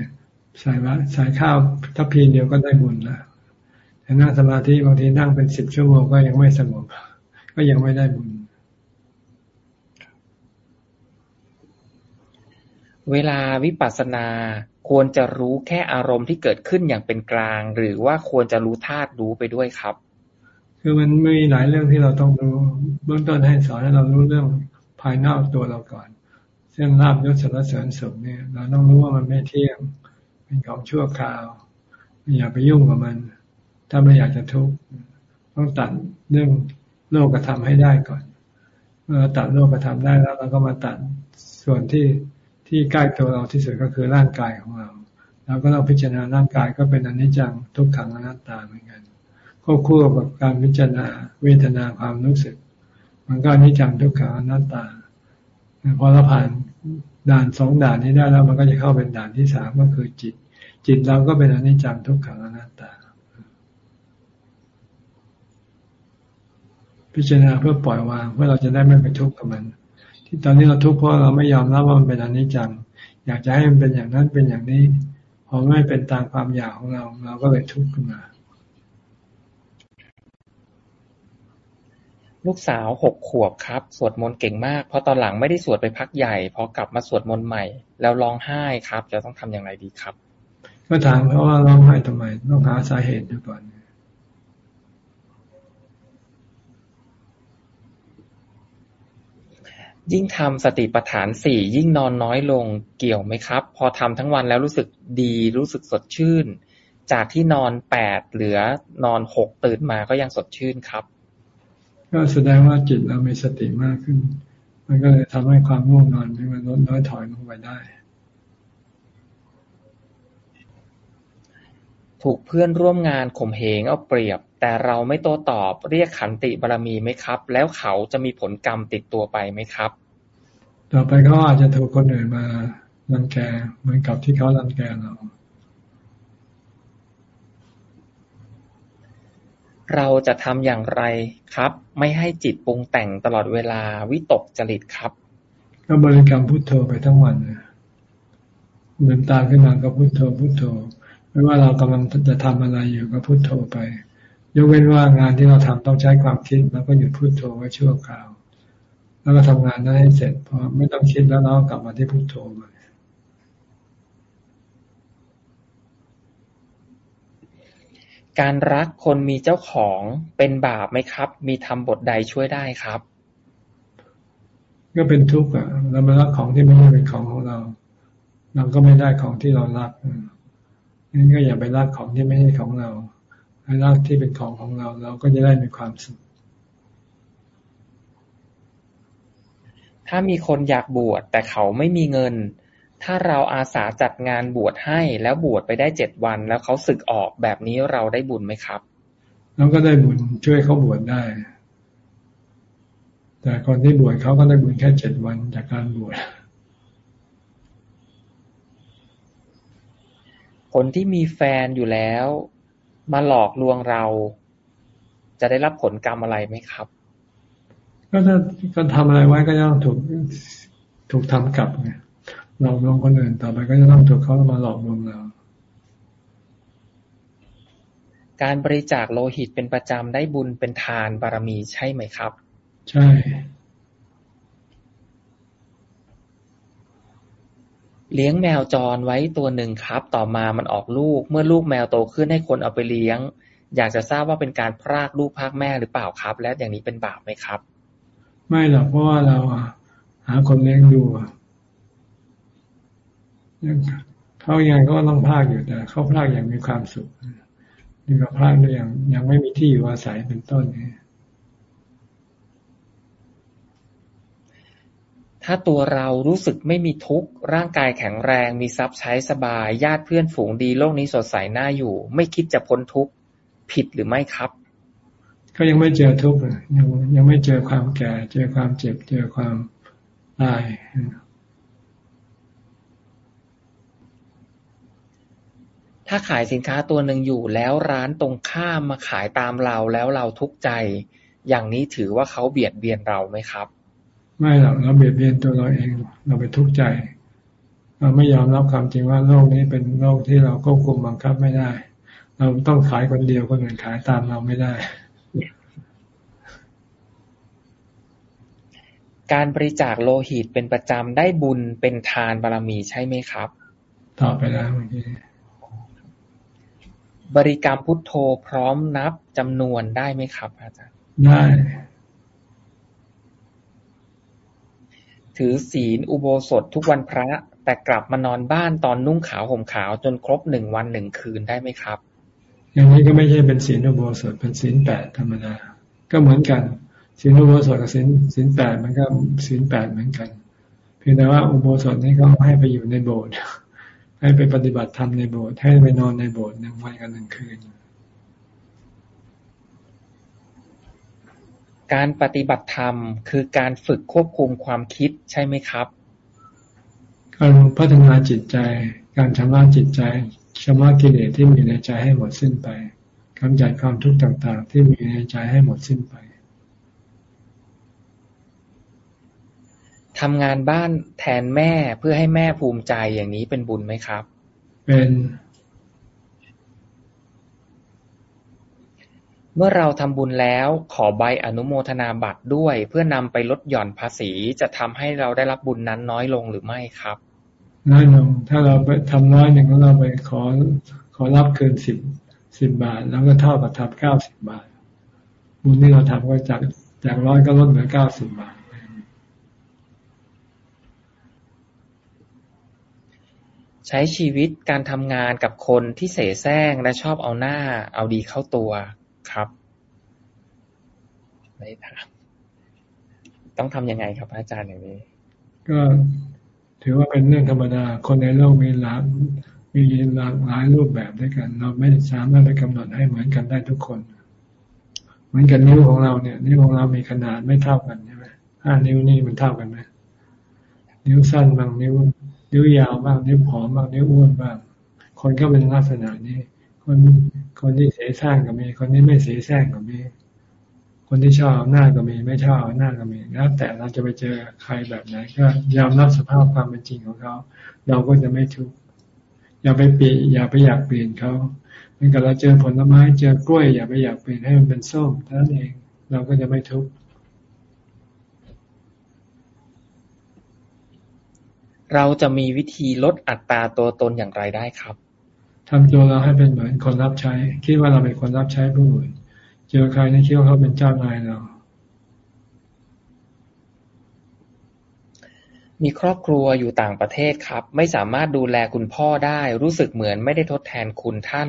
ใส่บาใส่ข้าวทัพพีเดียวก็ได้บุญแล้วนั่งสมาธิบางทีนั่งเป็นสิบชั่วโมงก็ยังไม่สงบก็ยังไม่ได้บุญ เวลาวิปัสสนาควรจะรู้แค่อารมณ์ที่เกิดขึ้นอย่างเป็นกลาง หรือว่าควรจะรู้ธาตุรู้ไปด้วยครับ คือมันมีหลายเรื่องที่เราต้องรู้ เบื้องต้นให้สอนให้เรารู้เรื่องภายนอกตัวเราก่อนเส้นลาบยศสารเสริญสุขเนี่ย เราต้องรู้ว่ามันไม่เที่ยง เป็นของชั่วคราว อย่าไปยุ่งกับมัน ถ้าไม่อยากจะทุกข์ต้องตัดเรื่องโลกธรรมให้ได้ก่อนเมื่อตัดโลกธรรมได้แล้วเราก็มาตัดส่วนที่ที่ใกล้ตัวเราที่สุดก็คือร่างกายของเราเราก็ต้องพิจารณาร่างกายก็เป็นอนิจจังทุกขังอนัตตาเหมือนกัน ควบคู่กับการพิจารณาเวทนาความรู้สึก มันก็อนิจจังทุกขังอนัตตาพอเราผ่านด่านสองด่านนี้ได้แล้วมันก็จะเข้าเป็นด่านที่สามก็คือจิต จิตเราก็เป็นอนิจจังทุกขังอนัตตา พิจารณาเพื่อปล่อยวางเพื่อเราจะได้ไม่ไปทุกข์กับมัน ที่ตอนนี้เราทุกข์เพราะเราไม่ยอมรับว่ามันเป็นอนิจจัง อยากจะให้มันเป็นอย่างนั้นเป็นอย่างนี้พอไม่เป็นตามความอยากของเรา เราก็เลยทุกข์ขึ้นมา ลูกสาวหกขวบครับ สวดมนต์เก่งมาก พอตอนหลังไม่ได้สวดไปพักใหญ่ พอกลับมาสวดมนต์ใหม่ แล้วร้องไห้ครับ จะต้องทำอย่างไรดีครับ ก็ถามเพราะว่าร้องไห้ทำไม ต้องหาสาเหตุดูก่อนยิ่งทำสติปัฏฐานสี่ยิ่งนอนน้อยลงเกี่ยวไหมครับ พอทำทั้งวันแล้วรู้สึกดีรู้สึกสดชื่น จากที่นอนแปดเหลือนอนหกตื่นมาก็ยังสดชื่นครับ ก็แสดงว่าจิตเรามีสติมากขึ้น มันก็เลยทำให้ความง่วงนอนมันลดน้อยถอยลงไปได้ ถูกเพื่อนร่วมงานข่มเหงเอาเปรียบ แต่เราไม่โต้ตอบเรียกขันติบารมีไหมครับ แล้วเขาจะมีผลกรรมติดตัวไปไหมครับ ต่อไปเขาอาจจะถูกคนอื่นมารังแกเหมือนกับที่เขารังแกเรา เราจะทำอย่างไรครับไม่ให้จิตปรุงแต่งตลอดเวลาวิตกจริตครับ ก็บริกรรมพุทโธไปทั้งวันเลืมตาขึ้นมาก็พุทโธพุทโธ ไม่ว่าเรากำลังจะทำอะไรอยู่ก็พุทโธไปยกเว้นว่างานที่เราทำต้องใช้ความคิดเราก็หยุดพุทโธไว้ชั่วคราว แล้วก็ทำงานนั้นให้เสร็จพอไม่ต้องคิดแล้วเรากลับมาที่พุทโธให การรักคนมีเจ้าของ เป็นบาปไหมครับ มีทำบทใดช่วยได้ครับ ก็เป็นทุกข์อะ เรามารักของที่ไม่ใช่เป็นของของเรา เราก็ไม่ได้ของที่เรารักงั้นก็อย่าไปรักของที่ไม่ใช่ของเราให้รักที่เป็นของของเรา เราก็จะได้มีความสุข ถ้ามีคนอยากบวชแต่เขาไม่มีเงิน ถ้าเราอาสาจัดงานบวชให้ แล้วบวชไปได้เจ็ดวัน แล้วเขาสึกออกแบบนี้เราได้บุญไหมครับเราก็ได้บุญช่วยเขาบวชได้ แต่คนที่บวชเขาก็ได้บุญแค่เจ็ดวันจากการบวชคนที่มีแฟนอยู่แล้ว มาหลอกลวงเรา จะได้รับผลกรรมอะไรไหมครับ ก็ถ้าก็ทำอะไรไว้ก็ต้องถูกถูกทำกลับไง หลอกลวงคนอื่นต่อไปก็จะต้องถูกเขามาหลอกลวงเรา การบริจาคโลหิตเป็นประจำได้บุญเป็นทานบารมีใช่ไหมครับ ใช่เลี้ยงแมวจรไว้ตัวหนึ่งครับ ต่อมามันออกลูก เมื่อลูกแมวโตขึ้นให้คนเอาไปเลี้ยง อยากจะทราบว่าเป็นการพรากลูกพากแม่หรือเปล่าครับ และอย่างนี้เป็นบาปไหมครับ ไม่หรอกเพราะว่าเราหาคนเลี้ยงดู เขายังก็ต้องพากอยู่แต่เขาพากอย่างมีความสุขดีกว่าพากด้วยอย่างยังไม่มีที่อยู่อาศัยเป็นต้นนี้ถ้าตัวเรารู้สึกไม่มีทุกข์ ร่างกายแข็งแรง มีทรัพย์ใช้สบาย ญาติเพื่อนฝูงดีโลกนี้สดใสน่าอยู่ ไม่คิดจะพ้นทุกข์ ผิดหรือไม่ครับ ก็ยังไม่เจอทุกข์ยังยังไม่เจอความแก่ เจอความเจ็บ เจอความตาย ถ้าขายสินค้าตัวหนึ่งอยู่แล้วร้านตรงข้ามมาขายตามเราแล้วเราทุกข์ใจ อย่างนี้ถือว่าเขาเบียดเบียนเราไหมครับ ไม่หรอกเราเบียดเบียนตัวเราเอง เราไปทุกข์ใจ เราไม่ยอมรับความจริงว่าโลกนี้เป็นโลกที่เราควบคุมบังคับไม่ได้ เราต้องขายคนเดียวคนอื่นขายตามเราไม่ได้ การบริจาคโลหิตเป็นประจำได้บุญเป็นทานบารมีใช่ไหมครับ ตอบไปแล้วเมื่อกี้ บริกรรมพุทโธพร้อมนับจำนวนได้ไหมครับ อาจารย์ ได้ ถือศีลอุโบสถทุกวันพระ แต่กลับมานอนบ้านตอนนุ่งขาวห่มขาวจนครบหนึ่งวันหนึ่งคืนได้ไหมครับ อย่างนี้ก็ไม่ใช่เป็นศีลอุโบสถเป็นศีลแปดธรรมดา ก็เหมือนกันศีลอุโบสถกับศีลศีลแปดมันก็ศีลแปดเหมือนกัน เพียงแต่ว่าอุโบสถนี้เขาให้ไปอยู่ในโบสถ์ ให้ไปปฏิบัติธรรมในโบสถ์ให้ไปนอนในโบสถ์หนึ่งวันกันหนึ่งคืน การปฏิบัติธรรมคือการฝึกควบคุมความคิดใช่ไหมครับ การพัฒนาจิตใจ การชำระจิตใจชำระกิเลสที่มีในใจให้หมดสิ้นไปกำจัดความทุกข์ต่างๆ ที่มีในใจให้หมดสิ้นไป ทำงานบ้านแทนแม่เพื่อให้แม่ภูมิใจอย่างนี้เป็นบุญไหมครับ เป็น เมื่อเราทำบุญแล้วขอใบอนุโมทนาบัตรด้วย เพื่อนำไปลดหย่อนภาษีจะทำให้เราได้รับบุญนั้นน้อยลงหรือไม่ครับ น้อยลง ถ้าเราไปทำน้อยหนึ่งแล้วเราไปขอขอรับเกินสิบสิบบาท แล้วก็เท่ากับทับเก้าสิบบาท บุญที่เราทำก็จากจากร้อยก็ลดเหลือเก้าสิบบาท ใช้ชีวิตการทำงานกับคนที่เสแสร้งและชอบเอาหน้า เอาดีเข้าตัวครับไม่ถามต้องทำยังไงครับอาจารย์อย่างนี้ ก็ถือว่าเป็นเรื่องธรรมดา คนในโลกมีหลากมีหลากหลายรูปแบบด้วยกัน เราไม่สามารถไปกำหนดให้เหมือนกันได้ทุกคน เหมือนกันนิ้วของเราเนี่ย นิ้วของเรามีขนาดไม่เท่ากันใช่ไหมห้านิ้วนี่มันเท่ากันไหมนิ้วสั้นบางนิ้ว นิ้วยาวบ้างนิ้วผอมบ้างนิ้วอ้วนบ้าง คนก็เป็นลักษณะนี้ คนคนที่เสียแซงก็มี คนที่ไม่เสียแซงก็มี คนที่ชอบหน้าก็มี ไม่ชอบหน้าก็มีแล้วแต่เราจะไปเจอใครแบบไหนก็ยอมรับสภาพความเป็นจริงของเขา เราก็จะไม่ทุกข์อย่าไปปีอย่าไปอยากเปลี่ยนเขาเหมือนกับเราเจอผลไม้เจอกล้วยอย่าไปอยากเปลี่ยนให้มันเป็นส้มเท่านั้นเองเราก็จะไม่ทุกข์ เราจะมีวิธีลดอัตราตัวตนอย่างไรได้ครับทำตัวเราให้เป็นเหมือนคนรับใช้ คิดว่าเราเป็นคนรับใช้ผู้อื่นเจอใครนี่คิดว่าเขาเป็นเจ้านายเรา มีครอบครัวอยู่ต่างประเทศครับ ไม่สามารถดูแลคุณพ่อได้ รู้สึกเหมือนไม่ได้ทดแทนคุณท่าน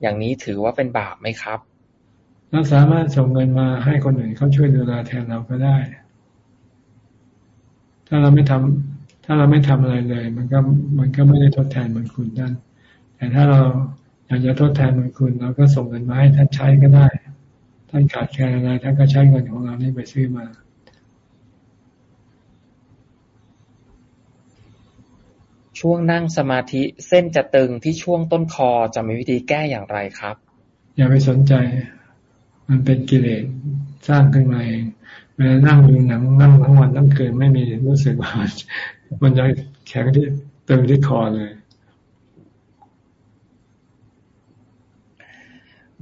อย่างนี้ถือว่าเป็นบาปไหมครับเราสามารถส่งเงินมาให้คนอื่นเขาช่วยดูแลแทนเราก็ได้ ถ้าเราไม่ทำ ถ้าเราไม่ทำอะไรเลย มันก็มันก็ไม่ได้ทดแทนบุญคุณท่านแต่ถ้าเราอยากจะทดแทนบุญคุณเราก็ส่งเงินมาให้ท่านใช้ก็ได้ ท่านขาดแคลนอะไรท่านก็ใช้เงินของเรานี่ไปซื้อมาช่วงนั่งสมาธิเส้นจะตึงที่ช่วงต้นคอจะมีวิธีแก้อย่างไรครับ อย่าไปสนใจ มันเป็นกิเลสสร้างขึ้นมาเองเวลานั่งดูหนังนั่งทั้งวันทั้งคืนไม่มีรู้สึกว่า มันจะแข็งที่ตึงที่คอเลย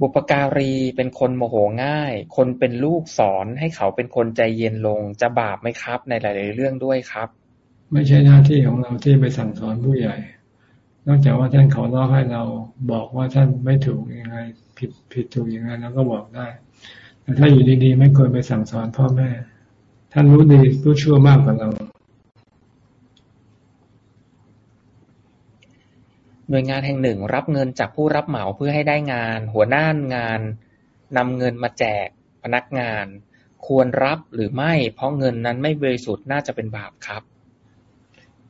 บุปการีเป็นคนโมโหง่าย คนเป็นลูกสอนให้เขาเป็นคนใจเย็นลงจะบาปไหมครับ ในหลาย ๆ เรื่องด้วยครับ ไม่ใช่หน้าที่ของเราที่ไปสั่งสอนผู้ใหญ่ นอกจากว่าท่านขอร้องให้เราบอกว่าท่านไม่ถูกยังไง ผิดผิดถูกยังไงเราก็บอกได้แต่ถ้าอยู่ดีๆ ไม่ควรไปสั่งสอนพ่อแม่ ท่านรู้ดีรู้ชั่วมากกว่าเรา หน่วยงานแห่งหนึ่งรับเงินจากผู้รับเหมาเพื่อให้ได้งาน หัวหน้างานนำเงินมาแจกพนักงาน ควรรับหรือไม่ เพราะเงินนั้นไม่บริสุทธิ์น่าจะเป็นบาปครับ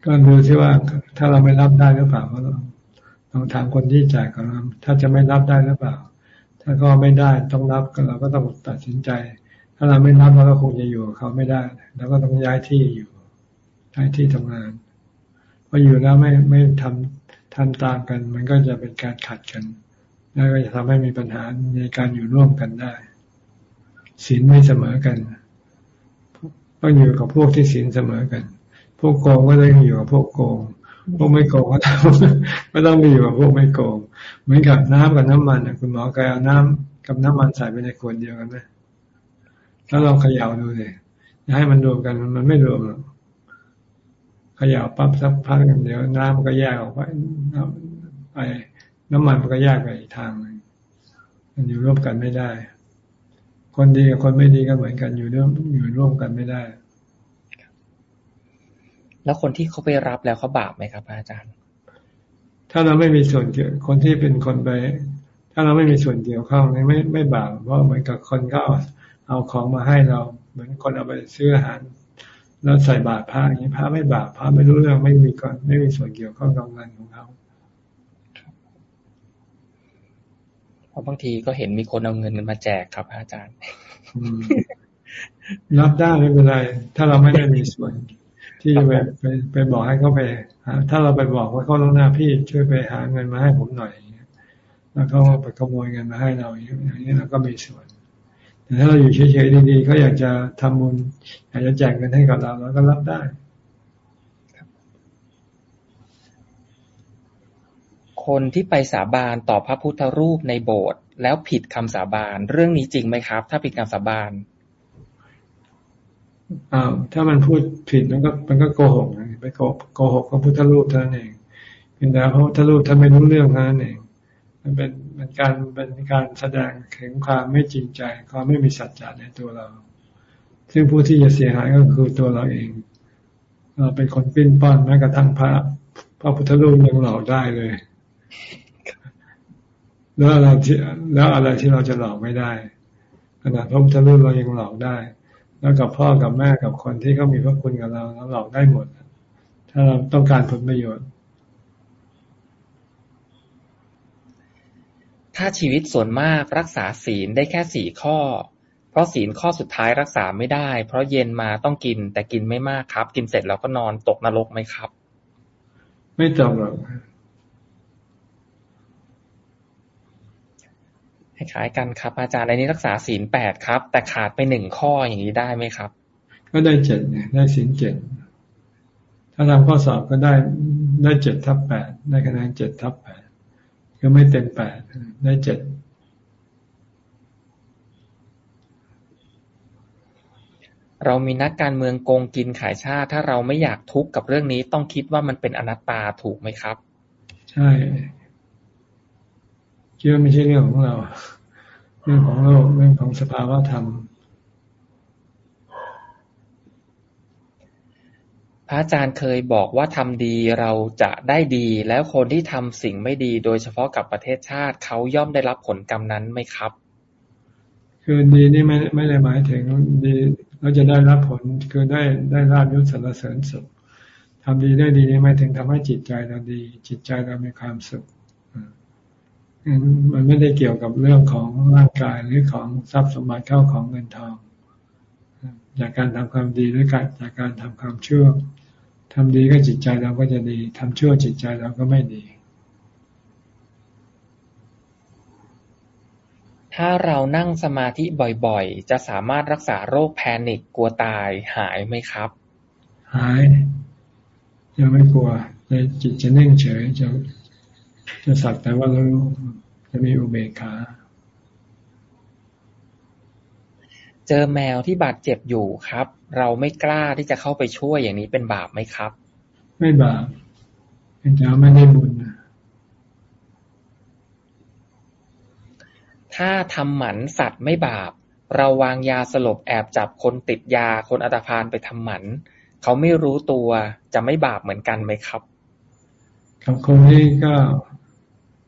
ก็ดูที่ว่าถ้าเราไม่รับได้หรือเปล่าก็ต้องถามคนที่จ่ายกับเราถ้าจะไม่รับได้หรือเปล่า ถ้าก็ไม่ได้ต้องรับก็เราก็ต้องตัดสินใจ ถ้าเราไม่รับเราก็คงจะอยู่กับเขาไม่ได้แล้วก็ต้องย้ายที่อยู่ย้ายที่ทำงานพออยู่แล้วไม่ไม่ทำ ทำตามกัน มันก็จะเป็นการขัดกัน แล้วก็จะทำให้มีปัญหาในการอยู่ร่วมกันได้ศีลไม่เสมอกันต้องอยู่กับพวกที่ศีลเสมอกัน พวกโกงก็ต้องอยู่กับพวกโกง พวกไม่โกงก็ต้องก็ต้องมีอยู่กับพวกไม่โกง เหมือนกับน้ำกับน้ำมันคุณหมอเคยเอาน้ำกับน้ำมันใส่ไปในขวดเดียวกันไหมถ้าเราเขย่าดูเลยจะให้มันรวมกันมันไม่รวมหรอก ขย่าปั๊บสักพักเดี๋ยวน้ำมันก็แยกออกไปน้ำไปน้ำมันมันก็แยกไปอีกทางนึงมันอยู่ร่วมกันไม่ได้ คนดีกับคนไม่ดีก็เหมือนกันอยู่ร่วมอยู่ร่วมกันไม่ได้ แล้วคนที่เขาไปรับแล้วเขาบาปไหมครับ อาจารย์ ถ้าเราไม่มีส่วนเกี่ยวคนที่เป็นคนไป ถ้าเราไม่มีส่วนเกี่ยวข้องนี่ไม่ไม่บาปเพราะเหมือนกับคนก็เอาเอาของมาให้เรา เหมือนคนเอาไปซื้ออาหาร แล้วใส่บาตรพระอย่างนี้พระไม่บาปพระไม่รู้เรื่องไม่มีก่อนไม่มีส่วนเกี่ยวข้องกับเงินของเขาเพราะบางทีก็เห็นมีคนเอาเงินนมาแจกครับ อาจารย์รับได้ไม่เป็นไร ถ้าเราไม่ได้มีส่วน ที่จะไปไปไปบอกให้เขาไปหาถ้าเราไปบอกว่าเขาต้องหน้าพี่ช่วยไปหาเงินมาให้ผมหน่อยแล้วเขาไปขโมยเงินมาให้เราอย่างนี้เราก็มีส่วน แต่ถ้าเราอยู่เฉยๆดีๆเขาอยากจะทำบุญอยากจะแจกเงินให้กับเราเราก็รับได้คนที่ไปสาบานต่อพระพุทธรูปในโบสถ์แล้วผิดคำสาบาน เรื่องนี้จริงไหมครับ ถ้าผิดคำสาบานอ้าวถ้ามันพูดผิดมันก็มันก็โกหกไปโกหกพระพุทธรูปเท่านั้นเองเป็นแต่พระพุทธรูปท่านไม่รู้เรื่องเท่านั้นเองมันเป็น เป็นการเป็นการแสดงถึงความไม่จริงใจ ความไม่มีสัจจะในตัวเรา ซึ่งผู้ที่จะเสียหายก็คือตัวเราเอง เราเป็นคนปิ้นป้อนแม้กระทั่งพระพระพุทธรูปยังหลอกได้เลย แล้วอะไรที่แล้วอะไรที่เราจะหลอกไม่ได้ขนาดพระพุทธรูปเรายังหลอกได้ แล้วกับพ่อกับแม่กับคนที่เขามีพระคุณกับเราเราหลอกได้หมด ถ้าเราต้องการผลประโยชน์ ถ้าชีวิตส่วนมากรักษาศีลได้แค่สี่ข้อ เพราะศีลข้อสุดท้ายรักษาไม่ได้ เพราะเย็นมาต้องกิน แต่กินไม่มากครับ กินเสร็จแล้วก็นอนตกนรกไหมครับ ไม่ตกหรอกคล้ายกันครับ อาจารย์ในนี้รักษาศีลแปดครับ แต่ขาดไปหนึ่งข้ออย่างนี้ได้ไหมครับ ก็ได้เจ็ดได้ศีลเจ็ดถ้าทำข้อสอบก็ได้ได้เจ็ดทับแปดได้คะแนนเจ็ดทับแปด ก็ไม่เต็มแปดได้เจ็ดเรามีนักการเมืองโกงกินขายชาติ ถ้าเราไม่อยากทุกข์กับเรื่องนี้ ต้องคิดว่ามันเป็นอนัตตาถูกไหมครับ ใช่คิดว่าไม่ใช่เรื่องของเรา เรื่องของโลกเรื่องของสภาวะธรรม พระอาจารย์เคยบอกว่าทำดีเราจะได้ดี แล้วคนที่ทำสิ่งไม่ดี โดยเฉพาะกับประเทศชาติ เขาย่อมได้รับผลกรรมนั้นไหมครับ คือดีนี่ไม่ไม่ได้หมายถึงดีเราจะได้รับผลคือได้ได้ราบยศสรรเสริญสุขทำดีได้ดีนี่หมายถึงทำให้จิตใจเราดี จิตใจเรามีความสุขมันไม่ได้เกี่ยวกับเรื่องของร่างกายหรือของทรัพย์สมบัติเข้าของเงินทอง จากการทำความดีหรือการจากการทำความชั่ว ทำดีก็จิตใจเราก็จะดีทำชั่วจิตใจเราก็ไม่ดี ถ้าเรานั่งสมาธิบ่อยๆ จะสามารถรักษาโรคแพนิคกลัวตายหายไหมครับ หาย ยังไม่กลัวแต่จิตจะนิ่งเฉยจะจะสักแต่ว่าเราจะมีอุเบกขา เจอแมวที่บาดเจ็บอยู่ครับ เราไม่กล้าที่จะเข้าไปช่วยอย่างนี้เป็นบาปไหมครับ ไม่บาปเป็นเจ้าไม่ได้บุญนะถ้าทำหมันสัตว์ไม่บาป เราวางยาสลบแอบจับคนติดยาคนอัตภานไปทำหมัน เขาไม่รู้ตัวจะไม่บาปเหมือนกันไหมครับกับคนนี้ก็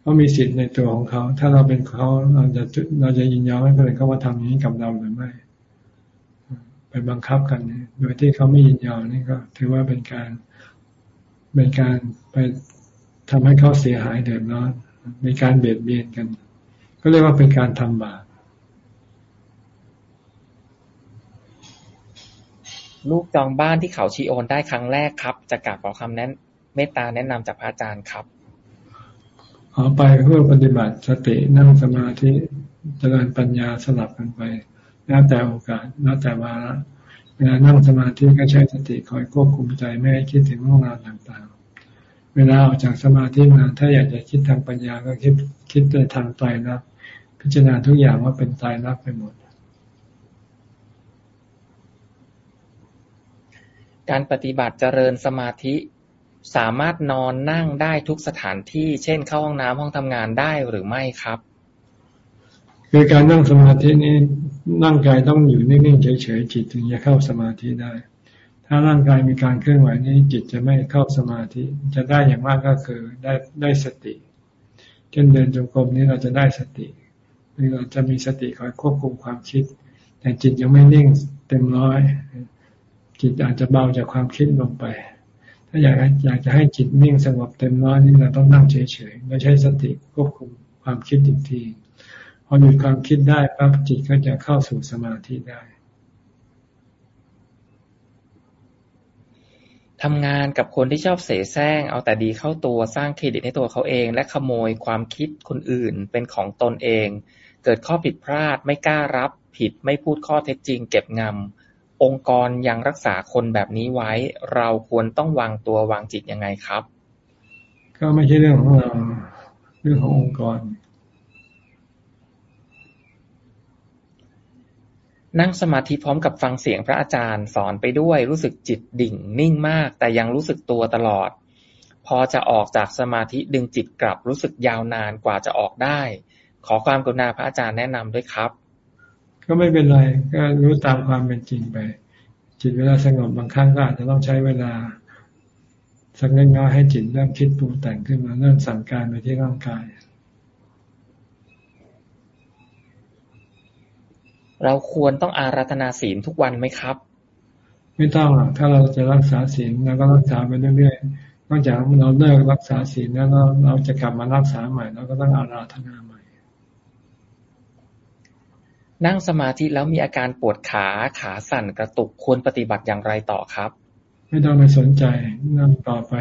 เขามีสิทธิ์ในตัวของเขา ถ้าเราเป็นเขาเราจะเราจะยินยอมให้คนอื่นเขามาทำอย่างนี้กับเราหรือไม่ ไปบังคับกันโดยที่เขาไม่ยินยอมนี่ก็ ถือว่าเป็นการเป็นการไปทำให้เขาเสียหายเดือดร้อนมีการเบียดเบียนกัน ก็เรียกว่าเป็นการทำบาปลูกจองบ้านที่เขาชีโอนได้ครั้งแรกครับ จะกราบขอคำแนะเมตตาแนะนำจากพระอาจารย์ครับขอไปเพื่อปฏิบัติสตินั่งสมาธิเจริญปัญญาสลับกันไป แล้วแต่โอกาสแล้วแต่วาระเวลานั่งสมาธิก็ใช้สติคอยควบคุมใจไม่ให้คิดถึงเรื่องราวต่างๆ เวลาออกจากสมาธิมาถ้าอยากจะคิดทางปัญญาก็คิดคิดในทางใจนะพิจารณาทุกอย่างว่าเป็นใจรักไปหมด การปฏิบัติเจริญสมาธิสามารถนอนนั่งได้ทุกสถานที่ เช่น เข้าห้องน้ำห้องทำงานได้หรือไม่ครับ คือการนั่งสมาธินี้ ร่างกายต้องอยู่นิ่งๆเฉยๆจิตถึงจะเข้าสมาธิได้ ถ้าร่างกายมีการเคลื่อนไหวนี้จิตจะไม่เข้าสมาธิ จะได้อย่างมากก็คือได้ได้สติ เช่นเดินจงกรมนี้เราจะได้สติหรือเราจะมีสติคอยควบคุมความคิด แต่จิตยังไม่นิ่งเต็มร้อย จิตอาจจะเบาจากความคิดลงไป ถ้าอยากอยากจะให้จิตนิ่งสงบเต็มร้อยนี่เราต้องนั่งเฉยๆไม่ใช่สติควบคุมความคิดอีกที พอหยุดความคิดได้ปั๊บจิตก็จะเข้าสู่สมาธิได้ทำงานกับคนที่ชอบเสแสร้ง เอาแต่ดีเข้าตัวสร้างเครดิตให้ตัวเขาเอง และขโมยความคิดคนอื่นเป็นของตนเอง เกิดข้อผิดพลาดไม่กล้ารับผิดไม่พูดข้อเท็จจริง เก็บงำองค์กรยังรักษาคนแบบนี้ไว้ เราควรต้องวางตัววางจิตยังไงครับ ก็ไม่ใช่เรื่องของเราเรื่องขององค์กร นั่งสมาธิพร้อมกับฟังเสียงพระอาจารย์สอนไปด้วย รู้สึกจิตดิ่งนิ่งมาก แต่ยังรู้สึกตัวตลอด พอจะออกจากสมาธิดึงจิตกลับรู้สึกยาวนานกว่าจะออกได้ ขอความกรุณาพระอาจารย์แนะนำด้วยครับ ก็ไม่เป็นไรก็รู้ตามความเป็นจริงไป จิตเวลาสงบบางครั้งก็อาจจะต้องใช้เวลา สักเล็กน้อยให้จิตเริ่มคิดปรุงแต่งขึ้นมาเริ่มสั่งการไปที่ร่างกาย เราควรต้องอารัธนาศีลทุกวันไหมครับ ไม่ต้องหรอกถ้าเราจะรักษาศีลเราก็รักษาไปเรื่อยๆนอกจากเราเลิกรักษาศีลแล้วเราเราจะกลับมารักษาใหม่เราก็ต้องอาราธนาใหม่ นั่งสมาธิแล้วมีอาการปวดขาขาสั่นกระตุกควรปฏิบัติอย่างไรต่อครับ ไม่ต้องไปสนใจนั่งต่อไป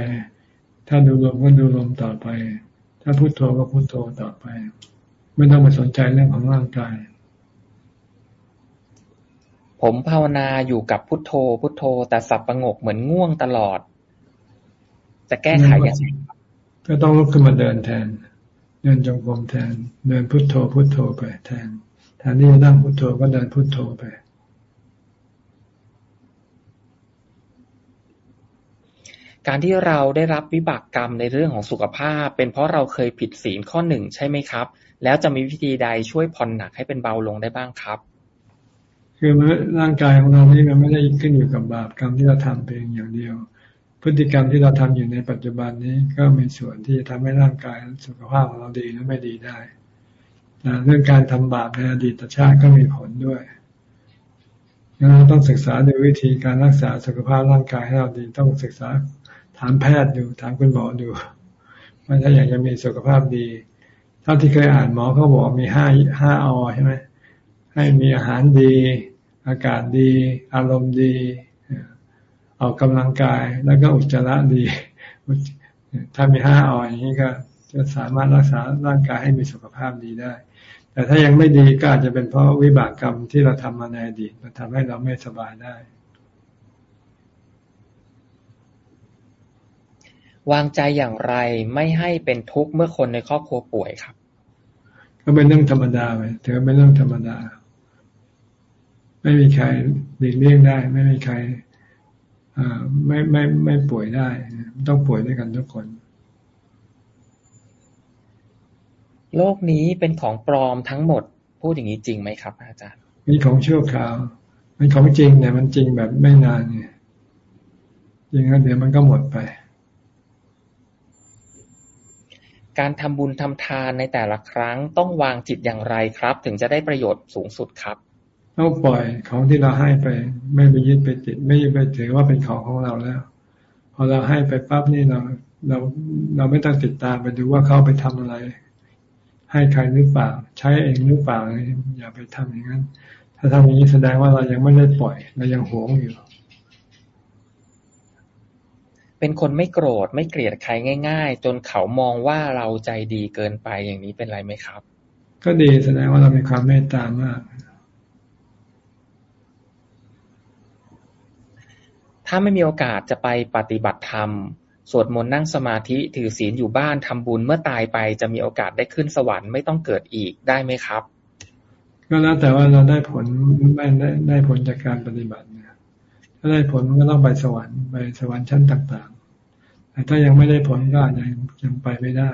ถ้าดูลมก็ดูลมต่อไป ถ้าพุโทโธก็พุโทโธต่อไป ไม่ต้องไปสนใจเรื่องของร่างกาย ผมภาวนาอยู่กับพุทโธ พุทโธ แต่สับประงกเหมือนง่วงตลอด จะแก้ไขยังไงก็ต้องลุกขึ้นมาเดินแทน เดินจงกรมแทน เดินพุทโธ พุทโธไปแทนแทนที่จะนั่งพุทโธก็เดินพุทโธไปการที่เราได้รับวิบากกรรมในเรื่องของสุขภาพ เป็นเพราะเราเคยผิดศีลข้อหนึ่งใช่ไหมครับ แล้วจะมีวิธีใดช่วยผ่อนหนักให้เป็นเบาลงได้บ้างครับ คือร่างกายของเรานี่มันไม่ได้ขึ้นอยู่กับบาปกรรมที่เราทำเพียงอย่างเดียว พฤติกรรมที่เราทำอยู่ในปัจจุบันนี้ก็มีส่วนที่จะทำให้ร่างกายสุขภาพของเราดีหรือไม่ดีได้เรื่องการทำบาปในอดีตชาติก็มีผลด้วยเราต้องศึกษาในวิธีการรักษาสุขภาพร่างกายให้เราดีต้องศึกษาถามแพทย์ดูถามคุณหมอดูว่าถ้าอยากจะมีสุขภาพดีเท่าที่เคยอ่านหมอเขาบอกมีห้าห้าอใช่ไหมให้มีอาหารดี อากาศดี อารมณ์ดี ออกกำลังกาย แล้วก็อุจจาระดี ถ้ามีห้าออย่างนี้ก็จะสามารถรักษาร่างกายให้มีสุขภาพดีได้ แต่ถ้ายังไม่ดีก็อาจจะเป็นเพราะวิบากกรรมที่เราทำมาในอดีตมันทำให้เราไม่สบายได้ วางใจอย่างไรไม่ให้เป็นทุกข์เมื่อคนในครอบครัวป่วยครับ ก็เป็นเรื่องธรรมดาไปถือเป็นเรื่องธรรมดา ไม่มีใครหลีกเลี่ยงได้ ไม่มีใครไม่ไม่ไม่ป่วยได้ ต้องป่วยด้วยกันทุกคน โลกนี้เป็นของปลอมทั้งหมด พูดอย่างนี้จริงไหมครับ อาจารย์มีของชั่วคราวมันของจริงแต่มันจริงแบบไม่นานเนี่ยจริงแล้วเดี๋ยวมันก็หมดไป การทำบุญทำทานในแต่ละครั้งต้องวางจิตอย่างไรครับ ถึงจะได้ประโยชน์สูงสุดครับ ต้องปล่อยของที่เราให้ไป ไม่ไปยึดไปติด ไม่ไปถือว่าเป็นของของเราแล้ว พอเราให้ไปปั๊บนี่เราเราเราไม่ต้องติดตามไปดูว่าเขาไปทำอะไร ให้ใครหรือเปล่า ใช้เองหรือเปล่าอย่าไปทำอย่างนั้น ถ้าทำอย่างนี้แสดงว่าเรายังไม่ได้ปล่อยเรายังหวงอยู่ เป็นคนไม่โกรธไม่เกลียดใครง่าย ๆ จนเขามองว่าเราใจดีเกินไปอย่างนี้เป็นไรไหมครับ ก็ดีแสดงว่าเรามีความเมตตามาก ถ้าไม่มีโอกาสจะไปปฏิบัติธรรม สวดมนต์นั่งสมาธิถือศีลอยู่บ้านทำบุญเมื่อตายไป จะมีโอกาสได้ขึ้นสวรรค์ไม่ต้องเกิดอีกได้ไหมครับ ก็แล้วแต่ว่าเราได้ผลไม่ได้ได้ผลจากการปฏิบัติเนี่ยถ้าได้ผลก็ต้องไปสวรรค์ไปสวรรค์ชั้นต่างๆแต่ถ้ายังไม่ได้ผลก็ยังยังไปไม่ได้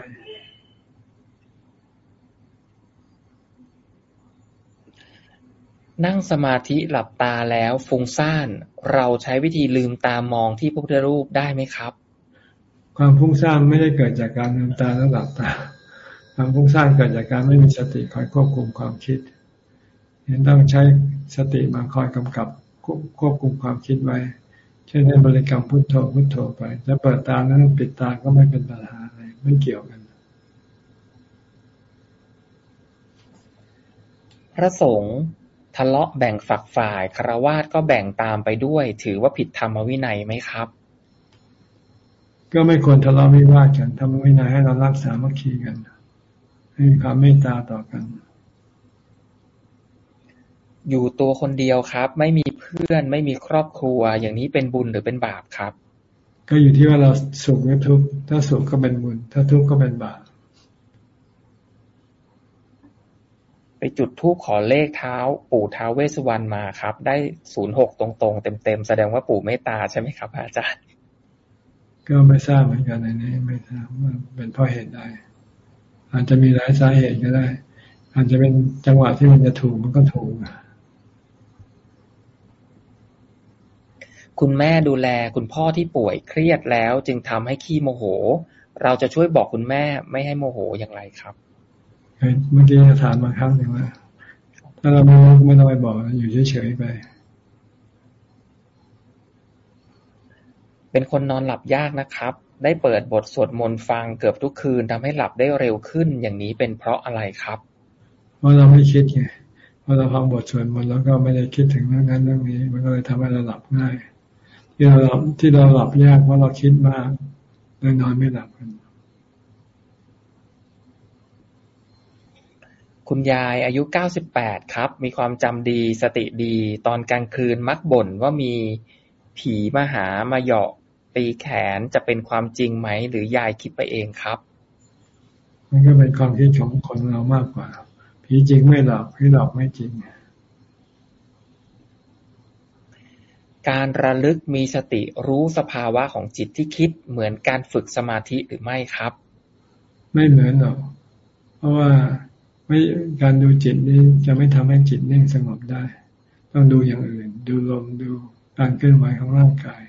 นั่งสมาธิหลับตาแล้วฟุ้งซ่าน เราใช้วิธีลืมตามองที่พระพุทธรูปได้ไหมครับ ความฟุ้งซ่านไม่ได้เกิดจากการลืมตาแล้วหลับตา ความฟุ้งซ่านเกิดจากการไม่มีสติคอยควบคุมความคิดเห็นต้องใช้สติมาคอยกำกับควบคุมความคิดไว้ เช่นให้บริกรรมพุทโธพุทโธไป จะเปิดตาแล้วปิดตาก็ไม่เป็นปัญหาอะไรไม่เกี่ยวกัน พระสงฆ์ ทะเลาะแบ่งฝักฝ่ายคารวาสก็แบ่งตามไปด้วย ถือว่าผิดธรรมวินัยไหมครับ ก็ไม่ควรทะเลาะวิวาทกันธรรมวินัยให้เรารักษามัคคีกัน ให้มีความเมตตาต่อกัน อยู่ตัวคนเดียวครับ ไม่มีเพื่อนไม่มีครอบครัว อย่างนี้เป็นบุญหรือเป็นบาปครับ ก็อยู่ที่ว่าเราสุขหรือทุกข์ถ้าสุขก็เป็นบุญ ถ้าทุกข์ก็เป็นบาป ไป จุดธูปขอเลขเท้า ปู่ท้าวเวสสุวรรณมาครับ ได้ศูนย์หกตรงๆ เต็มๆ แสดงว่าปู่เมตตาใช่ไหมครับ อาจารย์ ก็ไม่ทราบเหมือนกันในนี้ไม่ทราบว่าเป็นเพราะเหตุใดอาจจะมีหลายสาเหตุก็ได้ อาจจะเป็นจังหวะที่มันจะถูกมันก็ถูกคุณแม่ดูแลคุณพ่อที่ป่วยเครียดแล้ว จึงทำให้ขี้โมโห เราจะช่วยบอกคุณแม่ไม่ให้โมโหอย่างไรครับ เมื่อกี้จะถามมาครั้งหนึ่งว่าถ้าเราไม่รู้ไม่ต้องไปบอกอยู่เฉยๆไป เป็นคนนอนหลับยากนะครับ ได้เปิดบทสวดมนต์ฟังเกือบทุกคืนทำให้หลับได้เร็วขึ้น อย่างนี้เป็นเพราะอะไรครับ เพราะเราไม่คิดไงพอเราฟังบทสวดมนต์แล้วก็ไม่ได้คิดถึงเรื่องนั้นเรื่องนี้ มันก็เลยทำให้เราหลับง่ายที่เราหลับที่เราหลับยากเพราะเราคิดมากเลยนอนไม่หลับกัน คุณยายอายุ98ครับ มีความจำดี สติดี ตอนกลางคืนมักบ่นว่ามีผีมาหา มาเหยาะ ตีแขน จะเป็นความจริงไหม หรือยายคิดไปเองครับ มันก็เป็นความคิดของคนเรามากกว่า ผีจริงไม่หลอกผีหลอกไม่จริง การระลึกมีสติรู้สภาวะของจิตที่คิดเหมือนการฝึกสมาธิหรือไม่ครับ ไม่เหมือนหรอก เพราะว่า ไม่การดูจิตนี่จะไม่ทำให้จิตนิ่งสงบได้ ต้องดูอย่างอื่น ดูลมดูการเคลื่อนไหวของร่างกาย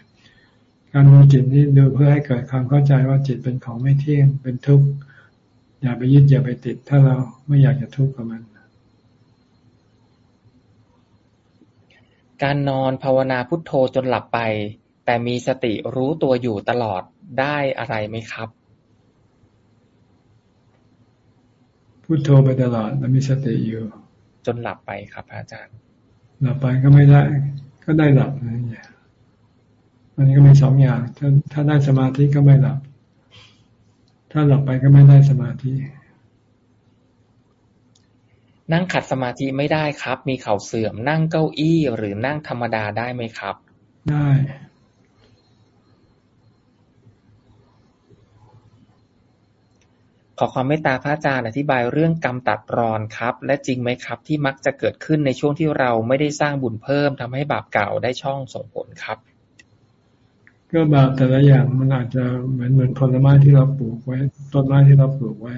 การดูจิตนี่ดูเพื่อให้เกิดความเข้าใจว่าจิตเป็นของไม่เที่ยงเป็นทุกข์อย่าไปยึดอย่าไปติด ถ้าเราไม่อยากจะทุกข์กับมัน การนอนภาวนาพุทโธจนหลับไป แต่มีสติรู้ตัวอยู่ตลอดได้อะไรไหมครับ พุโทโธไปตลอดแล้วมีสติอยู่ จนหลับไปครับอาจารย์ หลับไปก็ไม่ได้ ก็ได้หลับนะเนี่ยมันก็มีสองอย่าง ถ้าถ้าได้สมาธิก็ไม่หลับ ถ้าหลับไปก็ไม่ได้สมาธิ นั่งขัดสมาธิไม่ได้ครับ มีเข่าเสื่อม นั่งเก้าอี้หรือนั่งธรรมดาได้ไหมครับ ได้ ขอความเมตตาพระอาจารย์อธิบายเรื่องกรรมตัดรอนครับ และจริงไหมครับ ที่มักจะเกิดขึ้นในช่วงที่เราไม่ได้สร้างบุญเพิ่มทำให้บาปเก่าได้ช่องส่งผลครับ ก็บาปแต่ละอย่างมันอาจจะเหมือนเหมือนผลไม้ที่เราปลูกไว้ ต้นไม้ที่เราปลูกไว้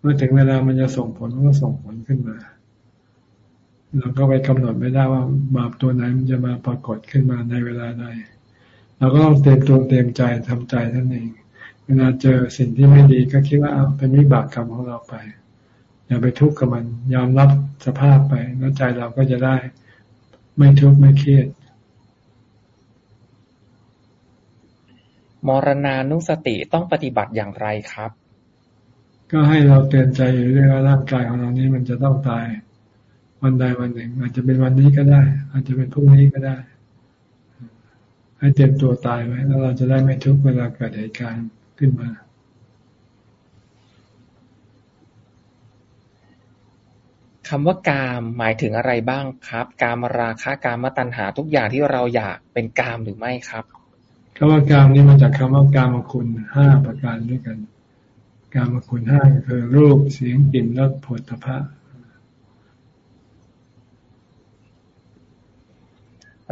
เมื่อถึงเวลามันจะส่งผลมันก็ส่งผลขึ้นมาเราก็ไปกำหนดไม่ได้ว่าบาปตัวไหนมันจะมาปรากฏขึ้นมาในเวลาใดเราก็ต้องเตรียมตัวเตรียมใจทำใจท่านเอง เวลาเจอสิ่งที่ไม่ดีก็คิดว่าเป็นวิบากกรรมของเราไป อย่าไปทุกข์กับมันยอมรับสภาพไป แล้วใจเราก็จะได้ไม่ทุกข์ไม่เครียด มรณานุสติต้องปฏิบัติอย่างไรครับ ก็ให้เราเตือนใจอยู่เรื่อยว่าร่างกายของเรานี้มันจะต้องตาย วันใดวันหนึ่ง อาจจะเป็นวันนี้ก็ได้ อาจจะเป็นพรุ่งนี้ก็ได้ ให้เตรียมตัวตายไว้แล้วเราจะได้ไม่ทุกข์เวลาเกิดเหตุการณ์ ขึ้นมา คำว่ากามหมายถึงอะไรบ้างครับ กามราคะกามตัณหาทุกอย่างที่เราอยากเป็นกามหรือไม่ครับคำว่ากามนี่มาจากคำว่ากามคุณห้าประการด้วยกัน กามคุณห้าก็คือรูปเสียงกลิ่นรสผลพระ